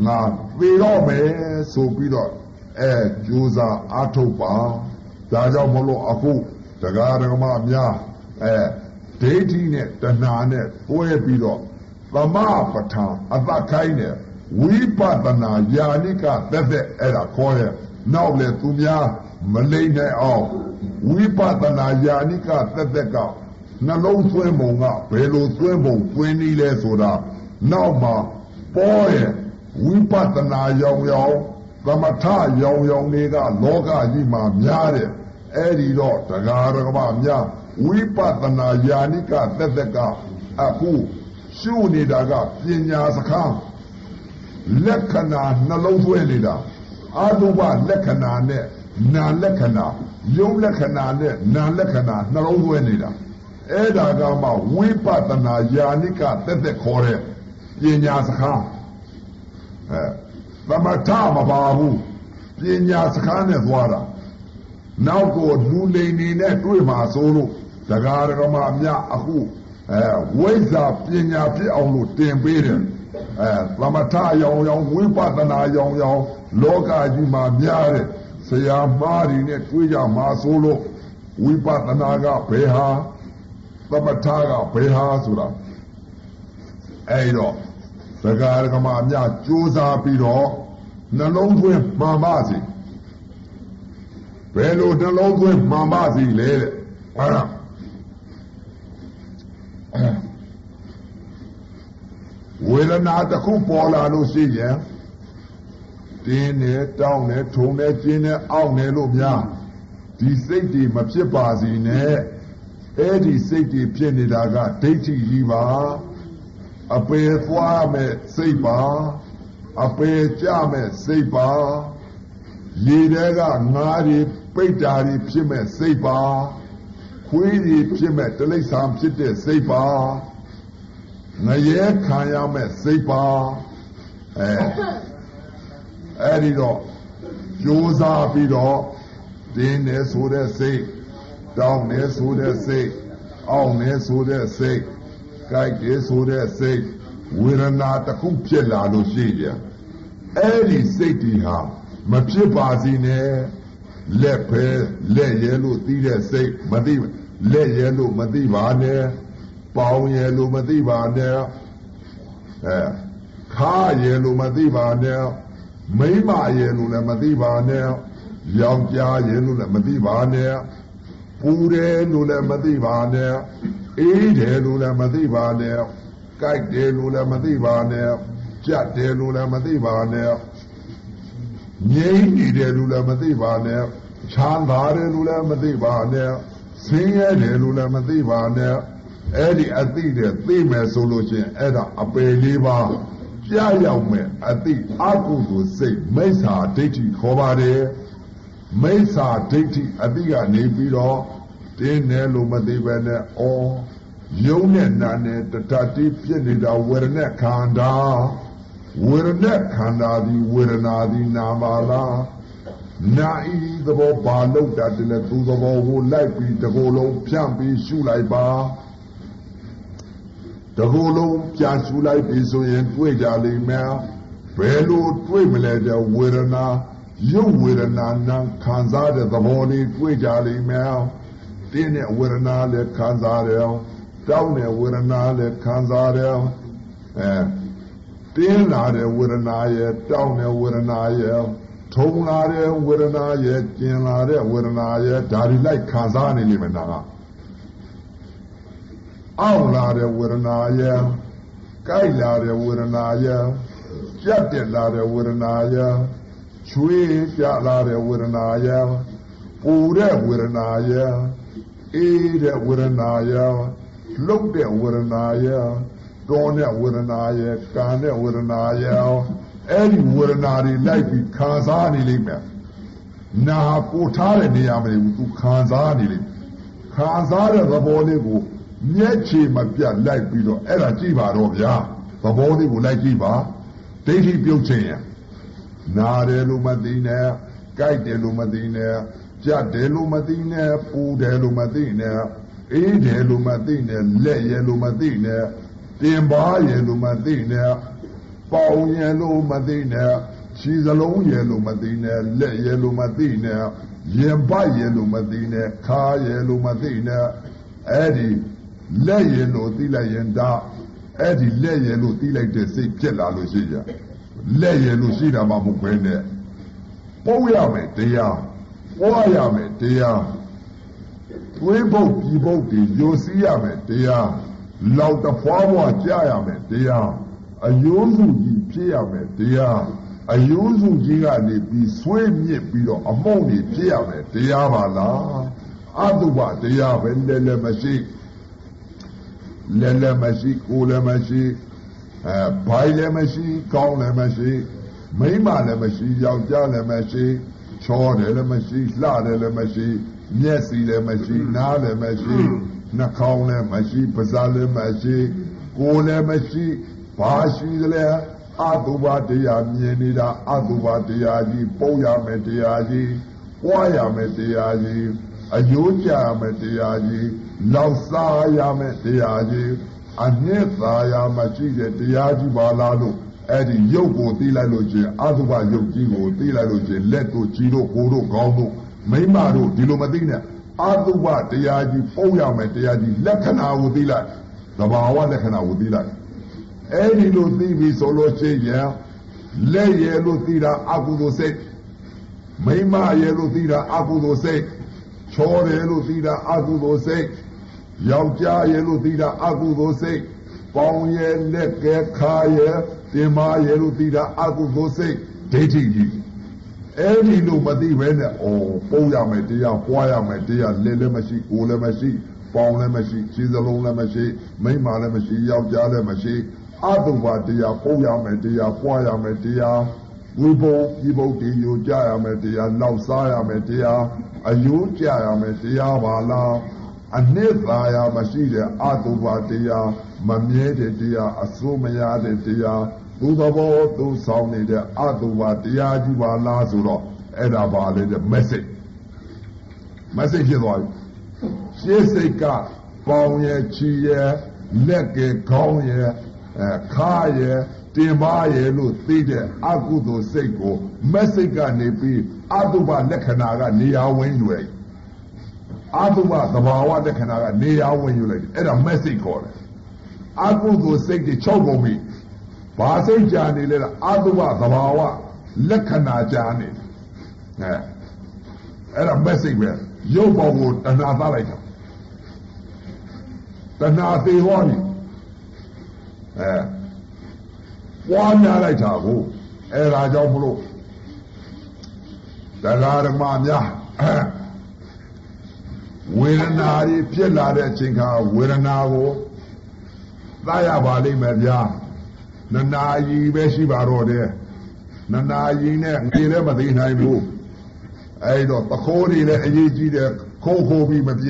ငါသေတော့မယ်ဆိုပြီးတော့အဲကြိုးစားအားထုတ်ပါဒါကြောင့်မလို့အခုတရားဓမ္မများအဲဒိဋ္ဌိနဲ့တဏှာနဲ့တွဲပြီးတော့ သမပဋ္ဌာအတ္တခိုင်းတဲ့ဝိပဿနာယာနိကသက်သက်အဲ့ဒါခေါ်ရဲ့နောက်လေသူများမလိမ့်နိုင်အောင်ဝိပဿနာယာနိကသက်သက်ကနှလုံးသွင်းပုံကဘယ်လိုသွင်းပုံသွင်းနည်းလဲဆိုတာနောက်မှာပေါ်ရဲ့ဝိပဿနာရောင်ရောင်သမထရောင်ရောင်တွေကလောကကြီးမှာများတယ်အဲ့ဒီတော့တရားဓမ္မများဝိပဿနာယာနိကသက်သက်ကအခု ရှုနေတာကပညာစကားလက္ခဏာနှလုံးသွင်းနေတာအာတုပလက္ခဏာနဲ့နာလက္ခဏာယုံလက္ခဏာနဲ့နာလက္ခဏာနှလုံးသွင်းနေတာအဲ့ဒါကမှဝိပဿနာယာနိကသက်သက်ခေါ်တဲ့ပညာစကားအဲသမထမပါဘူးပညာစကားနဲ့သွားတာနောက်ကိုလူလိန်နေနဲ့တွေ့မှာဆိုလို့တရားဓမ္မအများအခု အဲဝိဇ္ဇာပညာဖြစ်အောင်လို့တင်ပေးတယ်အဲသမထရောင်ရောင်ဝိပဿနာရောင်ရောင်လောကကြီးမှာများတဲ့ဆရာမားတွေနဲ့တွေ့ကြမှာဆိုလို့ဝိပဿနာကဘယ်ဟာသမထကဘယ်ဟာဆိုတာအဲ့တော့သက္ကာရကမအများကြိုးစားပြီးတော့နှလုံးသွင်းမှန်ပါစေဘယ်လိုနှလုံးသွင်းမှန်ပါစေလဲတဲ့ဟုတ်လား ဝေဒနာတစ်ခုပေါ်လာလို့ရှိရင်တင်းနေတောင်းနေထုံနေကျင်းနေအောင့်နေလို့များဒီစိတ်တွေမဖြစ်ပါစေနဲ့အဲ့ဒီစိတ်တွေဖြစ်နေတာကဒိဋ္ဌိကြီးပါအပေသွားမဲ့စိတ်ပါအပေကြမဲ့စိတ်ပါရေတဲကငါးတွေပိတ်တာတွေဖြစ်မဲ့စိတ်ပါ ခွေးတွေဖြစ်မဲ့တလိษံဖြစ်တဲ့စိတ်ပါငရဲခံရမဲ့စိတ်ပါအဲအဲ့ဒီတော့ကြိုးစားပြီးတော့တင်းနေဆိုတဲ့စိတ်တောင်းနေဆိုတဲ့စိတ်အောင့်နေဆိုတဲ့စိတ်ကြိုက်တယ်ဆိုတဲ့စိတ်ဝေဒနာတစ်ခုဖြစ်လာလို့ရှိရင်အဲ့ဒီစိတ်ဒီဟာမဖြစ်ပါစေနဲ့လက်ဖဲလက်ရဲလို့သိတဲ့စိတ်မသိ လက်ရဲလို့မသိပါနဲ့ပေါင်းရဲလို့မသိပါနဲ့အဲခါရဲလို့မသိပါနဲ့မိမရဲလို့လည်းမသိပါနဲ့ယောက်ျားရဲလို့လည်းမသိပါနဲ့ပူတယ်လို့လည်းမသိပါနဲ့အေးတယ်လို့လည်းမသိပါနဲ့ကြိုက်တယ်လို့လည်းမသိပါနဲ့ကြက်တယ်လို့လည်းမသိပါနဲ့ငြိမ့်နေတယ်လို့လည်းမသိပါနဲ့ချမ်းသာတယ်လို့လည်းမသိပါနဲ့ ဆင်းရဲတယ်လို့လည်းမသိပါနဲ့အဲ့ဒီအသိတဲ့သိမယ်ဆိုလို့ချင်းအဲ့ဒါအပယ်လေးပါပြရောက်မဲ့အတိအကုသိုလ်စိတ်မိစ္ဆာဒိဋ္ဌိခေါ်ပါတယ်မိစ္ဆာဒိဋ္ဌိအတိကနေပြီးတော့တင်းတယ်လို့မသိပဲနဲ့ဩယုံနဲ့နာနဲ့တတတိဖြစ်နေတာဝေဒနာခန္ဓာဝေဒနာခန္ဓာဒီဝေဒနာဒီနာပါလား နာဤသဘောပါလို့တတ်တယ်သူသဘောကိုလိုက်ပြီးတကိုယ်လုံးဖြန့်ပြီးရှုလိုက်ပါတကိုယ်လုံးပြန်ရှုလိုက်ပြီဆိုရင်တွေ့ကြလိမ့်မယ်ဘယ်လိုတွေ့မလဲတဲ့ဝေဒနာရုပ်ဝေဒနာနာခံစားတဲ့သဘောလေးတွေ့ကြလိမ့်မယ်တင်းတဲ့ဝေဒနာလည်းခံစားတယ်တောင်းတဲ့ဝေဒနာလည်းခံစားတယ်အဲတင်းလာတဲ့ဝေဒနာရဲ့တောင်းတဲ့ဝေဒနာရဲ့ ထုံလာတဲ့ဝေဒနာရဲ့ကျင်လာတဲ့ဝေဒနာရဲ့ဒါတွေလိုက်ခံစားနေလိမ့်မယ်နာကအောင့်လာတဲ့ဝေဒနာရဲ့ကြိုက်လာတဲ့ဝေဒနာရဲ့ကြက်တက်လာတဲ့ဝေဒနာရဲ့ချွေးပြလာတဲ့ဝေဒနာရဲ့ပူတဲ့ဝေဒနာရဲ့အေးတဲ့ဝေဒနာရဲ့လှုပ်တဲ့ဝေဒနာရဲ့တော်တဲ့ဝေဒနာရဲ့ကံတဲ့ဝေဒနာရဲ့ အဲ့ဒီဝေဒနာတွေလိုက်ပြီးခံစားနေလိမ့်မယ်နာကိုထားတဲ့နေရာမှာဘူးသူခံစားနေလိမ့်ခံစားတဲ့သဘောလေးကိုမျက်ခြေမပြတ်လိုက်ပြီးတော့အဲ့ဒါကြည့်ပါတော့ဗျာသဘောလေးကိုလိုက်ကြည့်ပါဒိဋ္ဌိပြုတ်ခြင်းရနာတယ်လို့မသိနဲ့ကြိုက်တယ်လို့မသိနဲ့ကြက်တယ်လို့မသိနဲ့ပူတယ်လို့မသိနဲ့အေးတယ်လို့မသိနဲ့လက်ရလို့မသိနဲ့တင်ပါရလို့မသိနဲ့ ပေါင်ရလို့မသိနဲ့ခြေစလုံးရလို့မသိနဲ့လက်ရလို့မသိနဲ့ရင်ပတ်ရလို့မသိနဲ့ခါရလို့မသိနဲ့အဲ့ဒီလက်ရလို့သိလိုက်ရင်ဒါအဲ့ဒီလက်ရလို့သိလိုက်တဲ့စိတ်ဖြစ်လာလို့ရှိကြလက်ရလို့ရှိတာမှမဟုတ်ဘဲနဲ့ပို့ရမယ်တရားပွားရမယ်တရားတွေးဖို့ပြီးဖို့ဒီယိုစီးရမယ်တရားလောက်တဖွားဖွားကြားရမယ်တရား အယိုးစုကြီးဖြစ်ရမယ်တရားအယိုးစုကြီးကနေပြီးဆွေးမြစ်ပြီးတော့အမုံကြီးဖြစ်ရမယ်တရားပါလားအတုပတရားပဲလဲလဲမရှိလဲလဲမရှိကိုလည်းမရှိအဲဘိုင်လည်းမရှိကောင်းလည်းမရှိမိမလည်းမရှိယောက်ျားလည်းမရှိချောတယ်လည်းမရှိလှတယ်လည်းမရှိမျက်စိလည်းမရှိနားလည်းမရှိနှာခေါင်းလည်းမရှိပါးစပ်လည်းမရှိကိုယ်လည်းမရှိ ဘာရှိသလဲအတုပါတရားမြင်နေတာအတုပါတရားကြီးပုံရမယ်တရားကြီးပွားရမယ်တရားကြီးအယိုးကြရမယ်တရားကြီးလောက်စားရမယ်တရားကြီးအနှစ်သာရမရှိတဲ့တရားကြီးပါလားလို့အဲ့ဒီရုပ်ကိုသိလိုက်လို့ချင်းအတုပရုပ်ကြီးကိုသိလိုက်လို့ချင်းလက်တို့ကြီးတို့ကိုယ်တို့ခေါင်းတို့မိမတို့ဒီလိုမသိနဲ့အတုပတရားကြီးပုံရမယ်တရားကြီးလက္ခဏာကိုသိလိုက်သဘာဝလက္ခဏာကိုသိလိုက် အဲ့ဒီလိုသိပြီဆိုလို့ရှိရင်လက်ရယ်လို့သိတာအကုသိုလ်စိတ်မိမရယ်လို့သိတာအကုသိုလ်စိတ်ချောတယ်လို့သိတာအကုသိုလ်စိတ်ယောက်ျားရယ်လို့သိတာအကုသိုလ်စိတ်ပေါင်ရယ်လက်ကဲခါရယ်တင်မာရယ်လို့သိတာအကုသိုလ်စိတ်ဒိဋ္ဌိကြီးအဲ့ဒီလိုမသိဘဲနဲ့ဩပုံရမယ်တရားပွားရမယ်တရားလက်လည်းမရှိကိုယ်လည်းမရှိပေါင်လည်းမရှိခြေစလုံးလည်းမရှိမိမလည်းမရှိယောက်ျားလည်းမရှိ အတုပါတရားပုံရမယ်တရားပွားရမယ်တရားဝိဘုံဒီဘုတ်ဒီယိုကြရမယ်တရားနောက်စားရမယ်တရားအယိုးကြရမယ်တရားပါလားအနှစ်သာယာမရှိတဲ့အတုပါတရားမမြဲတဲ့တရားအစိုးမရတဲ့တရားသူသဘောသူဆောင်နေတဲ့အတုပါတရားကြီးပါလားဆိုတော့အဲ့ဒါပါလေတဲ့ message message ဖြစ်သွားပြီရှင်းစိတ်ကပေါင်ရဲ့ချီရဲ့လက်ကခေါင်းရဲ့အဲ ခါရဲ့တင်ပါရဲ့လို့သိတဲ့အကုသိုလ်စိတ်ကို message ကနေပြီးအတုပလက္ခဏာကနေရာဝင်ယူလိုက်အတုပသဘာဝလက္ခဏာကနေရာဝင်ယူလိုက်အဲ့ဒါ message ခေါ်တယ်အကုသိုလ်စိတ်တွေချုပ်ကုန်ပြီဘာစိတ်ကြာနေလဲအတုပသဘာဝလက္ခဏာကြာနေအဲအဲ့ဒါ message ပဲရုပ်ပေါ်ကိုတဏှာသားလိုက်တာတဏှာသေးဟောပြီ အဲပွားများလိုက်တာကိုအဲဒါကြောင့်မလို့တရားဓမ္မများဝေဒနာကြီးဖြစ်လာတဲ့အချိန်ခါဝေဒနာကိုသာရပါလိမ့်မယ်ဗျာနှစ်နာရီပဲရှိပါတော့တယ်နှစ်နာရီနဲ့ငေလည်းမသိနိုင်ဘူးအဲ့တော့ပခိုးတွေလည်းအရေးကြီးတယ်ခိုးခိုးပြီးမပြ